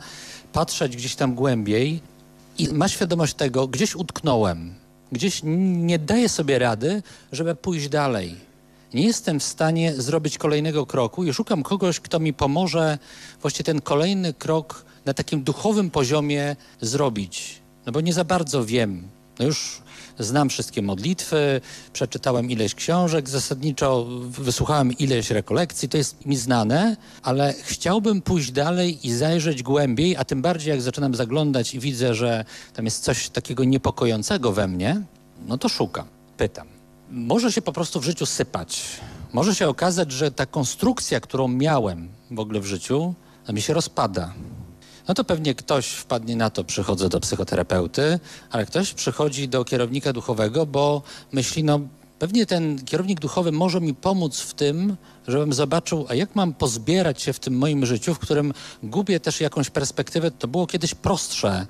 [SPEAKER 32] patrzeć gdzieś tam głębiej i ma świadomość tego, gdzieś utknąłem, gdzieś nie daję sobie rady, żeby pójść dalej. Nie jestem w stanie zrobić kolejnego kroku i szukam kogoś, kto mi pomoże właśnie ten kolejny krok na takim duchowym poziomie zrobić. No bo nie za bardzo wiem. No już znam wszystkie modlitwy, przeczytałem ileś książek, zasadniczo wysłuchałem ileś rekolekcji, to jest mi znane, ale chciałbym pójść dalej i zajrzeć głębiej, a tym bardziej jak zaczynam zaglądać i widzę, że tam jest coś takiego niepokojącego we mnie, no to szukam, pytam. Może się po prostu w życiu sypać. Może się okazać, że ta konstrukcja, którą miałem w ogóle w życiu, mi się rozpada no to pewnie ktoś wpadnie na to, przychodzę do psychoterapeuty, ale ktoś przychodzi do kierownika duchowego, bo myśli, no pewnie ten kierownik duchowy może mi pomóc w tym, żebym zobaczył, a jak mam pozbierać się w tym moim życiu, w którym gubię też jakąś perspektywę. To było kiedyś prostsze.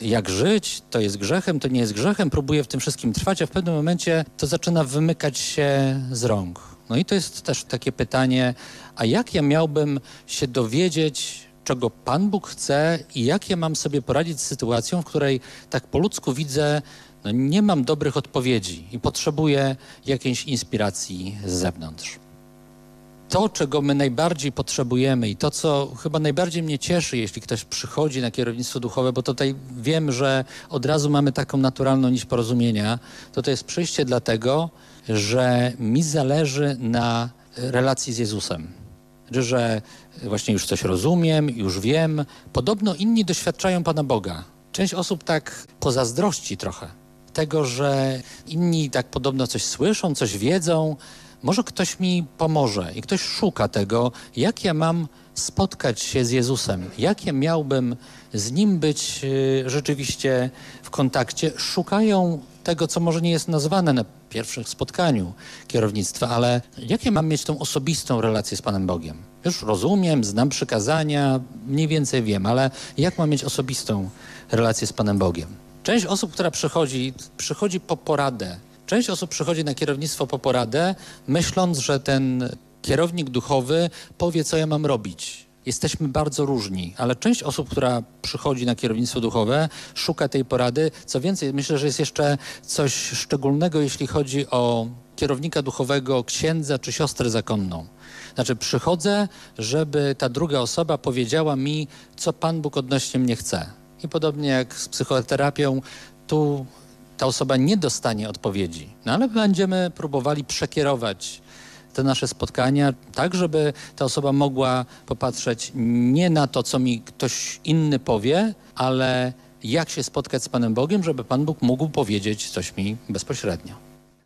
[SPEAKER 32] Jak żyć, to jest grzechem, to nie jest grzechem, próbuję w tym wszystkim trwać, a w pewnym momencie to zaczyna wymykać się z rąk. No i to jest też takie pytanie, a jak ja miałbym się dowiedzieć, czego Pan Bóg chce i jak ja mam sobie poradzić z sytuacją, w której tak po ludzku widzę, no nie mam dobrych odpowiedzi i potrzebuję jakiejś inspiracji z zewnątrz. To, czego my najbardziej potrzebujemy i to, co chyba najbardziej mnie cieszy, jeśli ktoś przychodzi na kierownictwo duchowe, bo tutaj wiem, że od razu mamy taką naturalną nić porozumienia, to to jest przyjście dlatego, że mi zależy na relacji z Jezusem że właśnie już coś rozumiem, już wiem. Podobno inni doświadczają Pana Boga. Część osób tak pozazdrości trochę tego, że inni tak podobno coś słyszą, coś wiedzą. Może ktoś mi pomoże i ktoś szuka tego, jak ja mam spotkać się z Jezusem, jak ja miałbym z Nim być y, rzeczywiście w kontakcie. Szukają tego, co może nie jest nazwane na pierwszym spotkaniu kierownictwa, ale jakie mam mieć tą osobistą relację z Panem Bogiem? Już rozumiem, znam przykazania, mniej więcej wiem, ale jak mam mieć osobistą relację z Panem Bogiem? Część osób, która przychodzi, przychodzi po poradę. Część osób przychodzi na kierownictwo po poradę, myśląc, że ten kierownik duchowy powie, co ja mam robić jesteśmy bardzo różni, ale część osób, która przychodzi na kierownictwo duchowe, szuka tej porady. Co więcej, myślę, że jest jeszcze coś szczególnego, jeśli chodzi o kierownika duchowego, księdza czy siostrę zakonną. Znaczy, przychodzę, żeby ta druga osoba powiedziała mi, co Pan Bóg odnośnie mnie chce. I podobnie jak z psychoterapią, tu ta osoba nie dostanie odpowiedzi, no ale będziemy próbowali przekierować te nasze spotkania, tak żeby ta osoba mogła popatrzeć nie na to, co mi ktoś inny powie, ale jak się spotkać z Panem Bogiem, żeby Pan Bóg mógł powiedzieć coś mi bezpośrednio.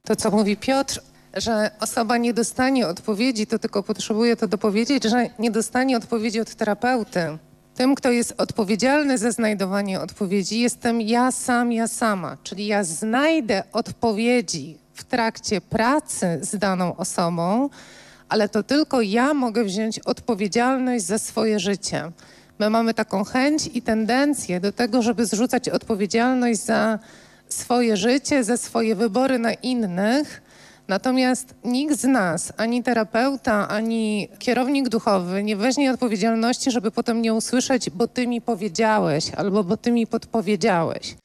[SPEAKER 31] To, co mówi Piotr, że osoba nie dostanie odpowiedzi, to tylko potrzebuje to dopowiedzieć, że nie dostanie odpowiedzi od terapeuty. Tym, kto jest odpowiedzialny za znajdowanie odpowiedzi, jestem ja sam, ja sama. Czyli ja znajdę odpowiedzi w trakcie pracy z daną osobą, ale to tylko ja mogę wziąć odpowiedzialność za swoje życie. My mamy taką chęć i tendencję do tego, żeby zrzucać odpowiedzialność za swoje życie, za swoje wybory na innych. Natomiast nikt z nas, ani terapeuta, ani kierownik duchowy nie weźmie odpowiedzialności, żeby potem nie usłyszeć, bo ty mi powiedziałeś albo bo ty mi podpowiedziałeś.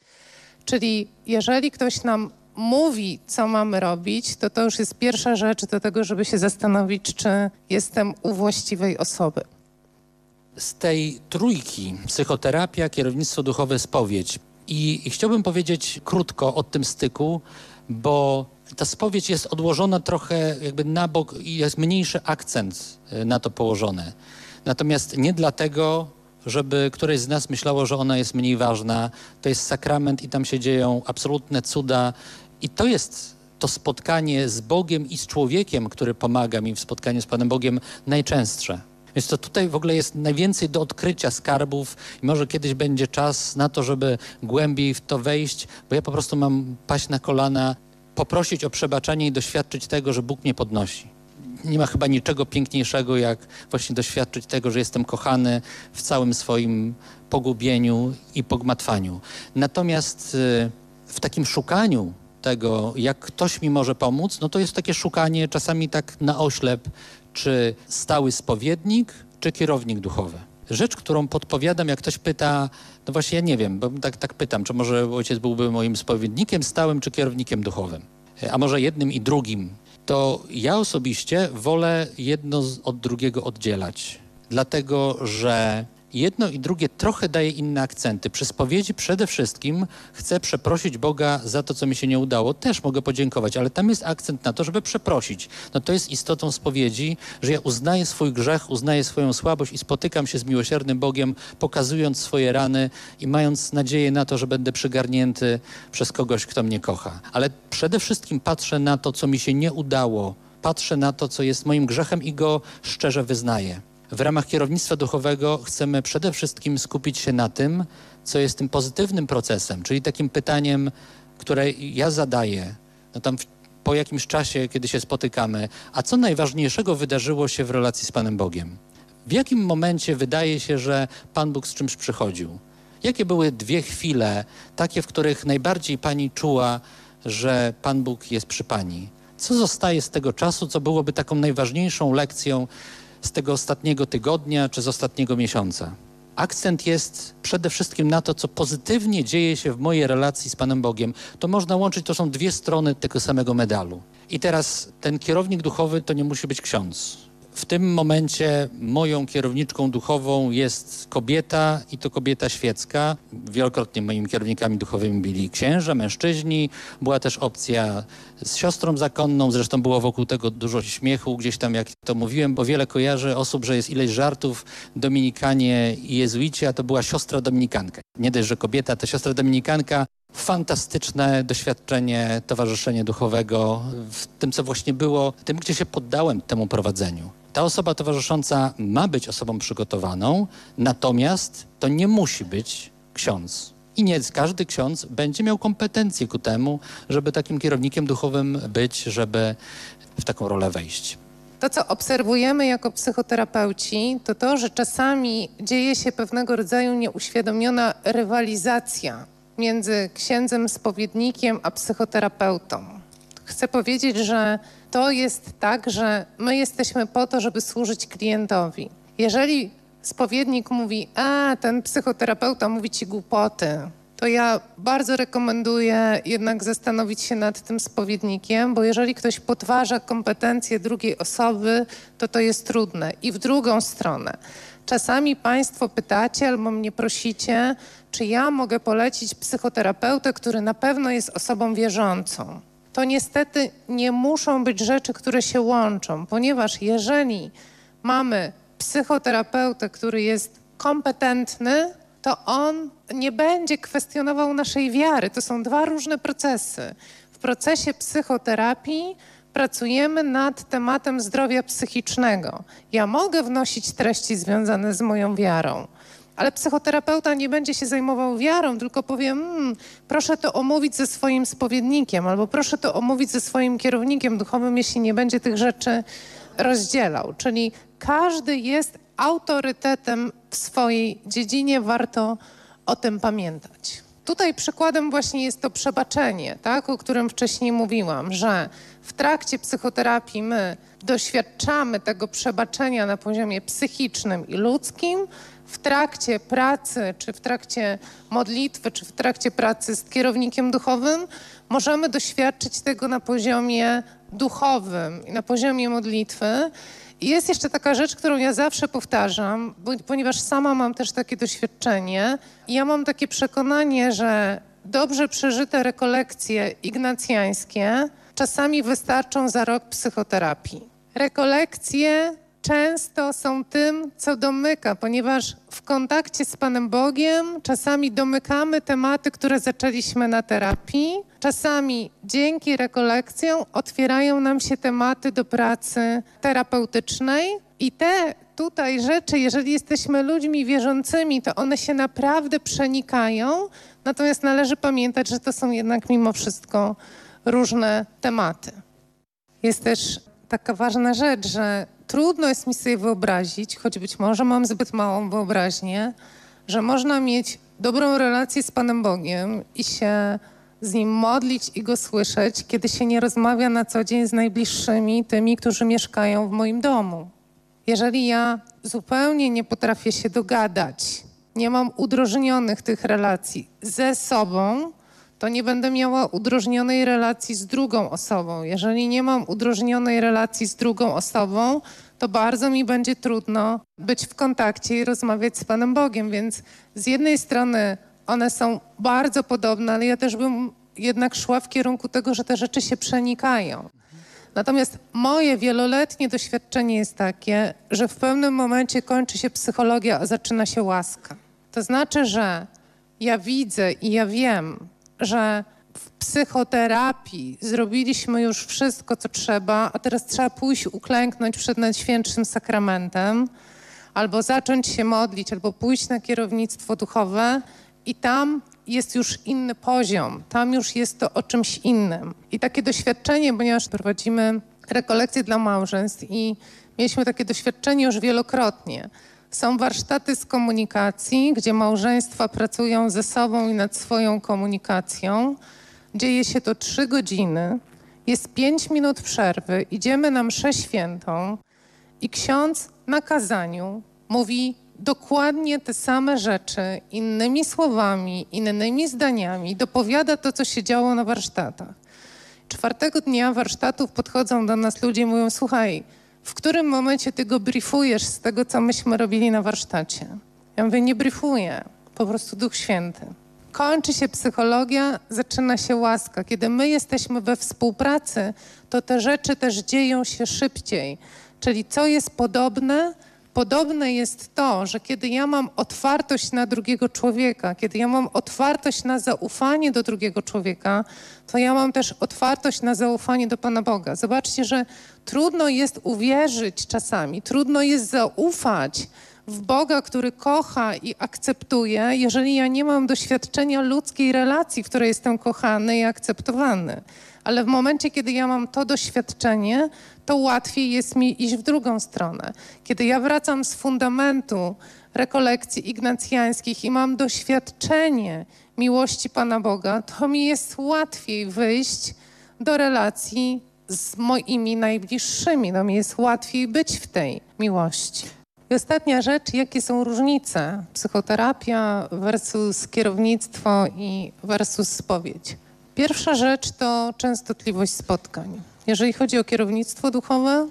[SPEAKER 31] Czyli jeżeli ktoś nam mówi, co mamy robić, to to już jest pierwsza rzecz do tego, żeby się zastanowić, czy jestem u właściwej osoby.
[SPEAKER 32] Z tej trójki psychoterapia, kierownictwo duchowe, spowiedź. I, chciałbym powiedzieć krótko o tym styku, bo ta spowiedź jest odłożona trochę jakby na bok i jest mniejszy akcent y, na to położony. Natomiast nie dlatego, żeby któreś z nas myślało, że ona jest mniej ważna. To jest sakrament i tam się dzieją absolutne cuda. I to jest to spotkanie z Bogiem i z człowiekiem, który pomaga mi w spotkaniu z Panem Bogiem najczęstsze. Więc to tutaj w ogóle jest najwięcej do odkrycia skarbów i może kiedyś będzie czas na to, żeby głębiej w to wejść, bo ja po prostu mam paść na kolana, poprosić o przebaczenie i doświadczyć tego, że Bóg mnie podnosi. Nie ma chyba niczego piękniejszego, jak właśnie doświadczyć tego, że jestem kochany w całym swoim pogubieniu i pogmatwaniu. Natomiast y, w takim szukaniu tego, jak ktoś mi może pomóc, no to jest takie szukanie czasami tak na oślep, czy stały spowiednik, czy kierownik duchowy. Rzecz, którą podpowiadam, jak ktoś pyta, no właśnie ja nie wiem, bo tak, tak pytam, czy może ojciec byłby moim spowiednikiem stałym, czy kierownikiem duchowym, a może jednym i drugim, to ja osobiście wolę jedno od drugiego oddzielać, dlatego że jedno i drugie trochę daje inne akcenty. Przy spowiedzi przede wszystkim chcę przeprosić Boga za to, co mi się nie udało. Też mogę podziękować, ale tam jest akcent na to, żeby przeprosić. No to jest istotą spowiedzi, że ja uznaję swój grzech, uznaję swoją słabość i spotykam się z miłosiernym Bogiem, pokazując swoje rany i mając nadzieję na to, że będę przygarnięty przez kogoś, kto mnie kocha. Ale przede wszystkim patrzę na to, co mi się nie udało. Patrzę na to, co jest moim grzechem i go szczerze wyznaję. W ramach kierownictwa duchowego chcemy przede wszystkim skupić się na tym, co jest tym pozytywnym procesem, czyli takim pytaniem, które ja zadaję, no tam w, po jakimś czasie, kiedy się spotykamy, a co najważniejszego wydarzyło się w relacji z Panem Bogiem? W jakim momencie wydaje się, że Pan Bóg z czymś przychodził? Jakie były dwie chwile, takie, w których najbardziej Pani czuła, że Pan Bóg jest przy Pani? Co zostaje z tego czasu, co byłoby taką najważniejszą lekcją z tego ostatniego tygodnia czy z ostatniego miesiąca. Akcent jest przede wszystkim na to, co pozytywnie dzieje się w mojej relacji z Panem Bogiem. To można łączyć, to są dwie strony tego samego medalu. I teraz ten kierownik duchowy to nie musi być ksiądz. W tym momencie moją kierowniczką duchową jest kobieta i to kobieta świecka. Wielokrotnie moimi kierownikami duchowymi byli księża, mężczyźni. Była też opcja z siostrą zakonną, zresztą było wokół tego dużo śmiechu, gdzieś tam jak to mówiłem, bo wiele kojarzy osób, że jest ileś żartów, dominikanie i jezuici, a to była siostra dominikanka. Nie dość, że kobieta, to siostra dominikanka, fantastyczne doświadczenie, towarzyszenie duchowego w tym, co właśnie było, tym, gdzie się poddałem temu prowadzeniu. Ta osoba towarzysząca ma być osobą przygotowaną, natomiast to nie musi być ksiądz. I nie każdy ksiądz będzie miał kompetencje ku temu, żeby takim kierownikiem duchowym być, żeby w taką rolę wejść.
[SPEAKER 31] To, co obserwujemy jako psychoterapeuci, to to, że czasami dzieje się pewnego rodzaju nieuświadomiona rywalizacja między księdzem spowiednikiem a psychoterapeutą. Chcę powiedzieć, że to jest tak, że my jesteśmy po to, żeby służyć klientowi. Jeżeli spowiednik mówi, a ten psychoterapeuta mówi ci głupoty, to ja bardzo rekomenduję jednak zastanowić się nad tym spowiednikiem, bo jeżeli ktoś podważa kompetencje drugiej osoby, to to jest trudne. I w drugą stronę. Czasami Państwo pytacie albo mnie prosicie, czy ja mogę polecić psychoterapeutę, który na pewno jest osobą wierzącą. To niestety nie muszą być rzeczy, które się łączą, ponieważ jeżeli mamy psychoterapeutę, który jest kompetentny, to on nie będzie kwestionował naszej wiary. To są dwa różne procesy. W procesie psychoterapii pracujemy nad tematem zdrowia psychicznego. Ja mogę wnosić treści związane z moją wiarą, ale psychoterapeuta nie będzie się zajmował wiarą, tylko powiem, hmm, proszę to omówić ze swoim spowiednikiem, albo proszę to omówić ze swoim kierownikiem duchowym, jeśli nie będzie tych rzeczy rozdzielał. Czyli każdy jest autorytetem w swojej dziedzinie, warto o tym pamiętać. Tutaj przykładem właśnie jest to przebaczenie, tak, o którym wcześniej mówiłam, że w trakcie psychoterapii my doświadczamy tego przebaczenia na poziomie psychicznym i ludzkim, w trakcie pracy, czy w trakcie modlitwy, czy w trakcie pracy z kierownikiem duchowym, możemy doświadczyć tego na poziomie duchowym i na poziomie modlitwy. I jest jeszcze taka rzecz, którą ja zawsze powtarzam, bo, ponieważ sama mam też takie doświadczenie. I ja mam takie przekonanie, że dobrze przeżyte rekolekcje ignacjańskie czasami wystarczą za rok psychoterapii. Rekolekcje często są tym, co domyka, ponieważ w kontakcie z Panem Bogiem czasami domykamy tematy, które zaczęliśmy na terapii. Czasami dzięki rekolekcjom otwierają nam się tematy do pracy terapeutycznej i te tutaj rzeczy, jeżeli jesteśmy ludźmi wierzącymi, to one się naprawdę przenikają, natomiast należy pamiętać, że to są jednak mimo wszystko różne tematy. Jest też taka ważna rzecz, że trudno jest mi sobie wyobrazić, choć być może mam zbyt małą wyobraźnię, że można mieć dobrą relację z Panem Bogiem i się z Nim modlić i Go słyszeć, kiedy się nie rozmawia na co dzień z najbliższymi, tymi, którzy mieszkają w moim domu. Jeżeli ja zupełnie nie potrafię się dogadać, nie mam udrożnionych tych relacji ze sobą, to nie będę miała udrożnionej relacji z drugą osobą. Jeżeli nie mam udrożnionej relacji z drugą osobą, to bardzo mi będzie trudno być w kontakcie i rozmawiać z Panem Bogiem. Więc z jednej strony one są bardzo podobne, ale ja też bym jednak szła w kierunku tego, że te rzeczy się przenikają. Natomiast moje wieloletnie doświadczenie jest takie, że w pewnym momencie kończy się psychologia, a zaczyna się łaska. To znaczy, że ja widzę i ja wiem, że w psychoterapii zrobiliśmy już wszystko, co trzeba, a teraz trzeba pójść uklęknąć przed Najświętszym Sakramentem, albo zacząć się modlić, albo pójść na kierownictwo duchowe i tam jest już inny poziom, tam już jest to o czymś innym. I takie doświadczenie, ponieważ prowadzimy rekolekcje dla małżeństw i mieliśmy takie doświadczenie już wielokrotnie. Są warsztaty z komunikacji, gdzie małżeństwa pracują ze sobą i nad swoją komunikacją. Dzieje się to trzy godziny. Jest pięć minut przerwy. Idziemy na mszę świętą i ksiądz na kazaniu mówi dokładnie te same rzeczy, innymi słowami, innymi zdaniami. Dopowiada to, co się działo na warsztatach. Czwartego dnia warsztatów podchodzą do nas ludzie i mówią, słuchaj, w którym momencie ty go briefujesz z tego, co myśmy robili na warsztacie? Ja mówię, nie briefuję, po prostu Duch Święty. Kończy się psychologia, zaczyna się łaska. Kiedy my jesteśmy we współpracy, to te rzeczy też dzieją się szybciej. Czyli co jest podobne, Podobne jest to, że kiedy ja mam otwartość na drugiego człowieka, kiedy ja mam otwartość na zaufanie do drugiego człowieka, to ja mam też otwartość na zaufanie do Pana Boga. Zobaczcie, że trudno jest uwierzyć czasami, trudno jest zaufać w Boga, który kocha i akceptuje, jeżeli ja nie mam doświadczenia ludzkiej relacji, w której jestem kochany i akceptowany. Ale w momencie, kiedy ja mam to doświadczenie, to łatwiej jest mi iść w drugą stronę. Kiedy ja wracam z fundamentu rekolekcji ignacjańskich i mam doświadczenie miłości Pana Boga, to mi jest łatwiej wyjść do relacji z moimi najbliższymi. No mi jest łatwiej być w tej miłości. I ostatnia rzecz, jakie są różnice psychoterapia versus kierownictwo i versus spowiedź. Pierwsza rzecz to częstotliwość spotkań. Jeżeli chodzi o kierownictwo duchowe,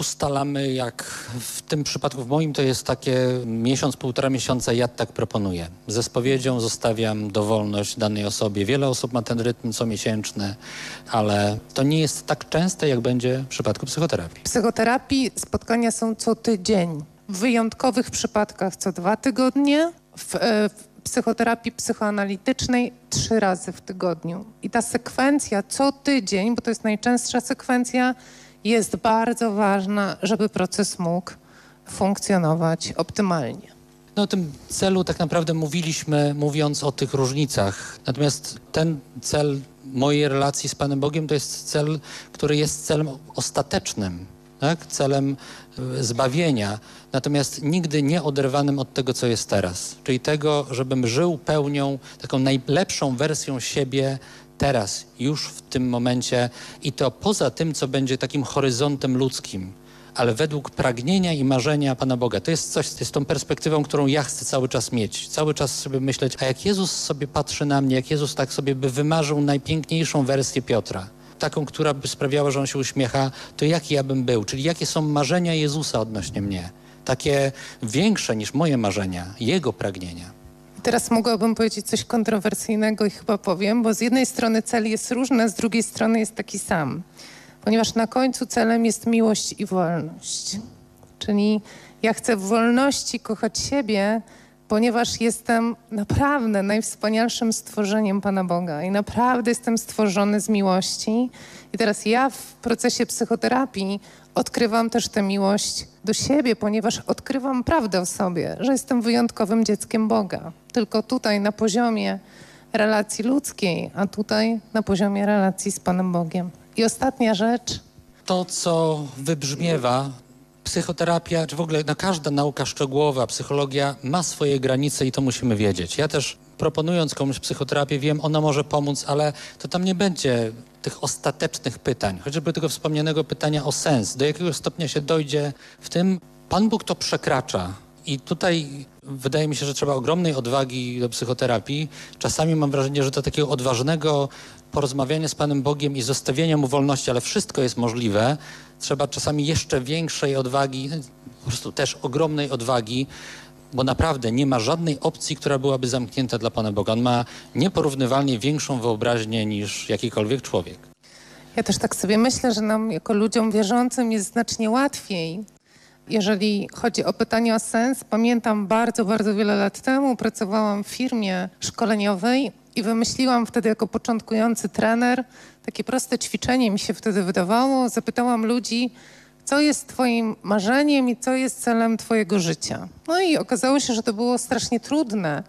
[SPEAKER 32] ustalamy, jak w tym przypadku, w moim to jest takie miesiąc, półtora miesiąca, ja tak proponuję. Ze spowiedzią zostawiam dowolność danej osobie. Wiele osób ma ten rytm comiesięczny, ale to nie jest tak częste, jak będzie w przypadku psychoterapii.
[SPEAKER 31] W psychoterapii spotkania są co tydzień. W wyjątkowych przypadkach co dwa tygodnie. W, e, w psychoterapii psychoanalitycznej trzy razy w tygodniu. I ta sekwencja co tydzień, bo to jest najczęstsza sekwencja, jest bardzo ważna, żeby proces mógł funkcjonować optymalnie.
[SPEAKER 32] No o tym celu tak naprawdę mówiliśmy, mówiąc o tych różnicach. Natomiast ten cel mojej relacji z Panem Bogiem to jest cel, który jest celem ostatecznym, tak? celem e, zbawienia, natomiast nigdy nie oderwanym od tego, co jest teraz. Czyli tego, żebym żył pełnią, taką najlepszą wersją siebie teraz, już w tym momencie i to poza tym, co będzie takim horyzontem ludzkim, ale według pragnienia i marzenia Pana Boga. To jest coś, jest tą perspektywą, którą ja chcę cały czas mieć. Cały czas sobie myśleć, a jak Jezus sobie patrzy na mnie, jak Jezus tak sobie by wymarzył najpiękniejszą wersję Piotra, taką, która by sprawiała, że on się uśmiecha, to jaki ja bym był? Czyli jakie są marzenia Jezusa odnośnie mnie? Takie większe niż moje marzenia, Jego pragnienia.
[SPEAKER 31] Teraz mogłabym powiedzieć coś kontrowersyjnego i chyba powiem, bo z jednej strony cel jest różny, z drugiej strony jest taki sam. Ponieważ na końcu celem jest miłość i wolność. Czyli ja chcę w wolności kochać siebie, ponieważ jestem naprawdę najwspanialszym stworzeniem Pana Boga i naprawdę jestem stworzony z miłości. I teraz ja w procesie psychoterapii odkrywam też tę miłość do siebie, ponieważ odkrywam prawdę o sobie, że jestem wyjątkowym dzieckiem Boga. Tylko tutaj na poziomie relacji ludzkiej, a tutaj na poziomie relacji z Panem Bogiem. I ostatnia rzecz.
[SPEAKER 32] To, co wybrzmiewa, psychoterapia, czy w ogóle no, każda nauka szczegółowa, psychologia ma swoje granice i to musimy wiedzieć. Ja też proponując komuś psychoterapię, wiem, ona może pomóc, ale to tam nie będzie tych ostatecznych pytań, chociażby tego wspomnianego pytania o sens, do jakiego stopnia się dojdzie w tym. Pan Bóg to przekracza. I tutaj wydaje mi się, że trzeba ogromnej odwagi do psychoterapii. Czasami mam wrażenie, że to takiego odważnego porozmawiania z Panem Bogiem i zostawienia mu wolności, ale wszystko jest możliwe. Trzeba czasami jeszcze większej odwagi, po prostu też ogromnej odwagi, bo naprawdę nie ma żadnej opcji, która byłaby zamknięta dla Pana Boga. On ma nieporównywalnie większą wyobraźnię niż jakikolwiek człowiek.
[SPEAKER 31] Ja też tak sobie myślę, że nam jako ludziom wierzącym jest znacznie łatwiej. Jeżeli chodzi o pytanie o sens, pamiętam bardzo, bardzo wiele lat temu pracowałam w firmie szkoleniowej i wymyśliłam wtedy jako początkujący trener takie proste ćwiczenie mi się wtedy wydawało. Zapytałam ludzi, co jest Twoim marzeniem i co jest celem Twojego życia. No i okazało się, że to było strasznie trudne,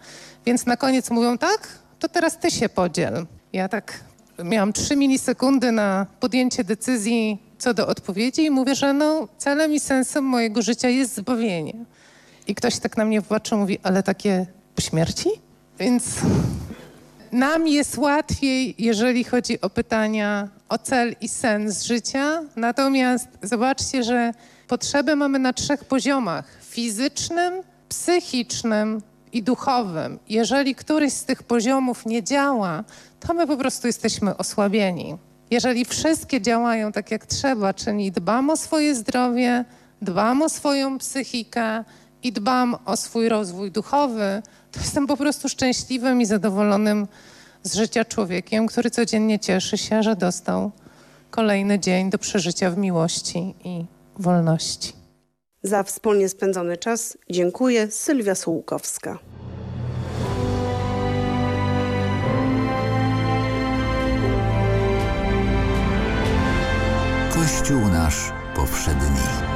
[SPEAKER 31] więc na koniec mówią tak, to teraz Ty się podziel. Ja tak miałam trzy milisekundy na podjęcie decyzji co do odpowiedzi i mówię, że no, celem i sensem mojego życia jest zbawienie. I ktoś tak na mnie popatrzył, mówi, ale takie po śmierci? Więc nam jest łatwiej, jeżeli chodzi o pytania o cel i sens życia. Natomiast zobaczcie, że potrzeby mamy na trzech poziomach: fizycznym, psychicznym i duchowym. Jeżeli któryś z tych poziomów nie działa, to my po prostu jesteśmy osłabieni. Jeżeli wszystkie działają tak jak trzeba, czyli dbam o swoje zdrowie, dbam o swoją psychikę i dbam o swój rozwój duchowy, jestem po prostu szczęśliwym i zadowolonym z życia człowiekiem, który codziennie cieszy się, że dostał kolejny dzień do przeżycia w miłości i wolności.
[SPEAKER 33] Za wspólnie spędzony czas dziękuję Sylwia Sułkowska.
[SPEAKER 1] Kościół nasz powszedni.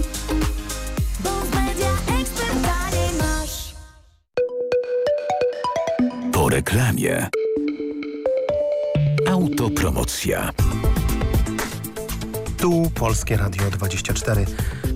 [SPEAKER 1] reklamie. Autopromocja.
[SPEAKER 34] Tu Polskie Radio 24.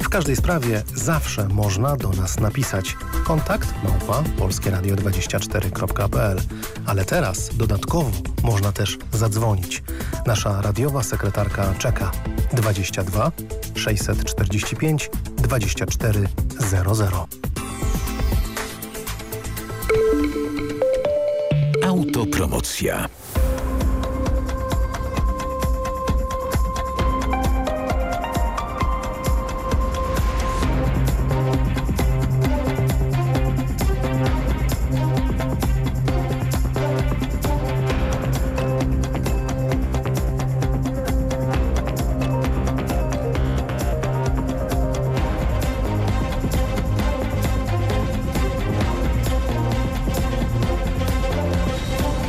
[SPEAKER 34] W
[SPEAKER 35] każdej sprawie zawsze można do nas napisać. Kontakt małpa polskieradio24.pl Ale teraz dodatkowo można też zadzwonić. Nasza radiowa sekretarka czeka 22 645 2400.
[SPEAKER 1] Autopromocja.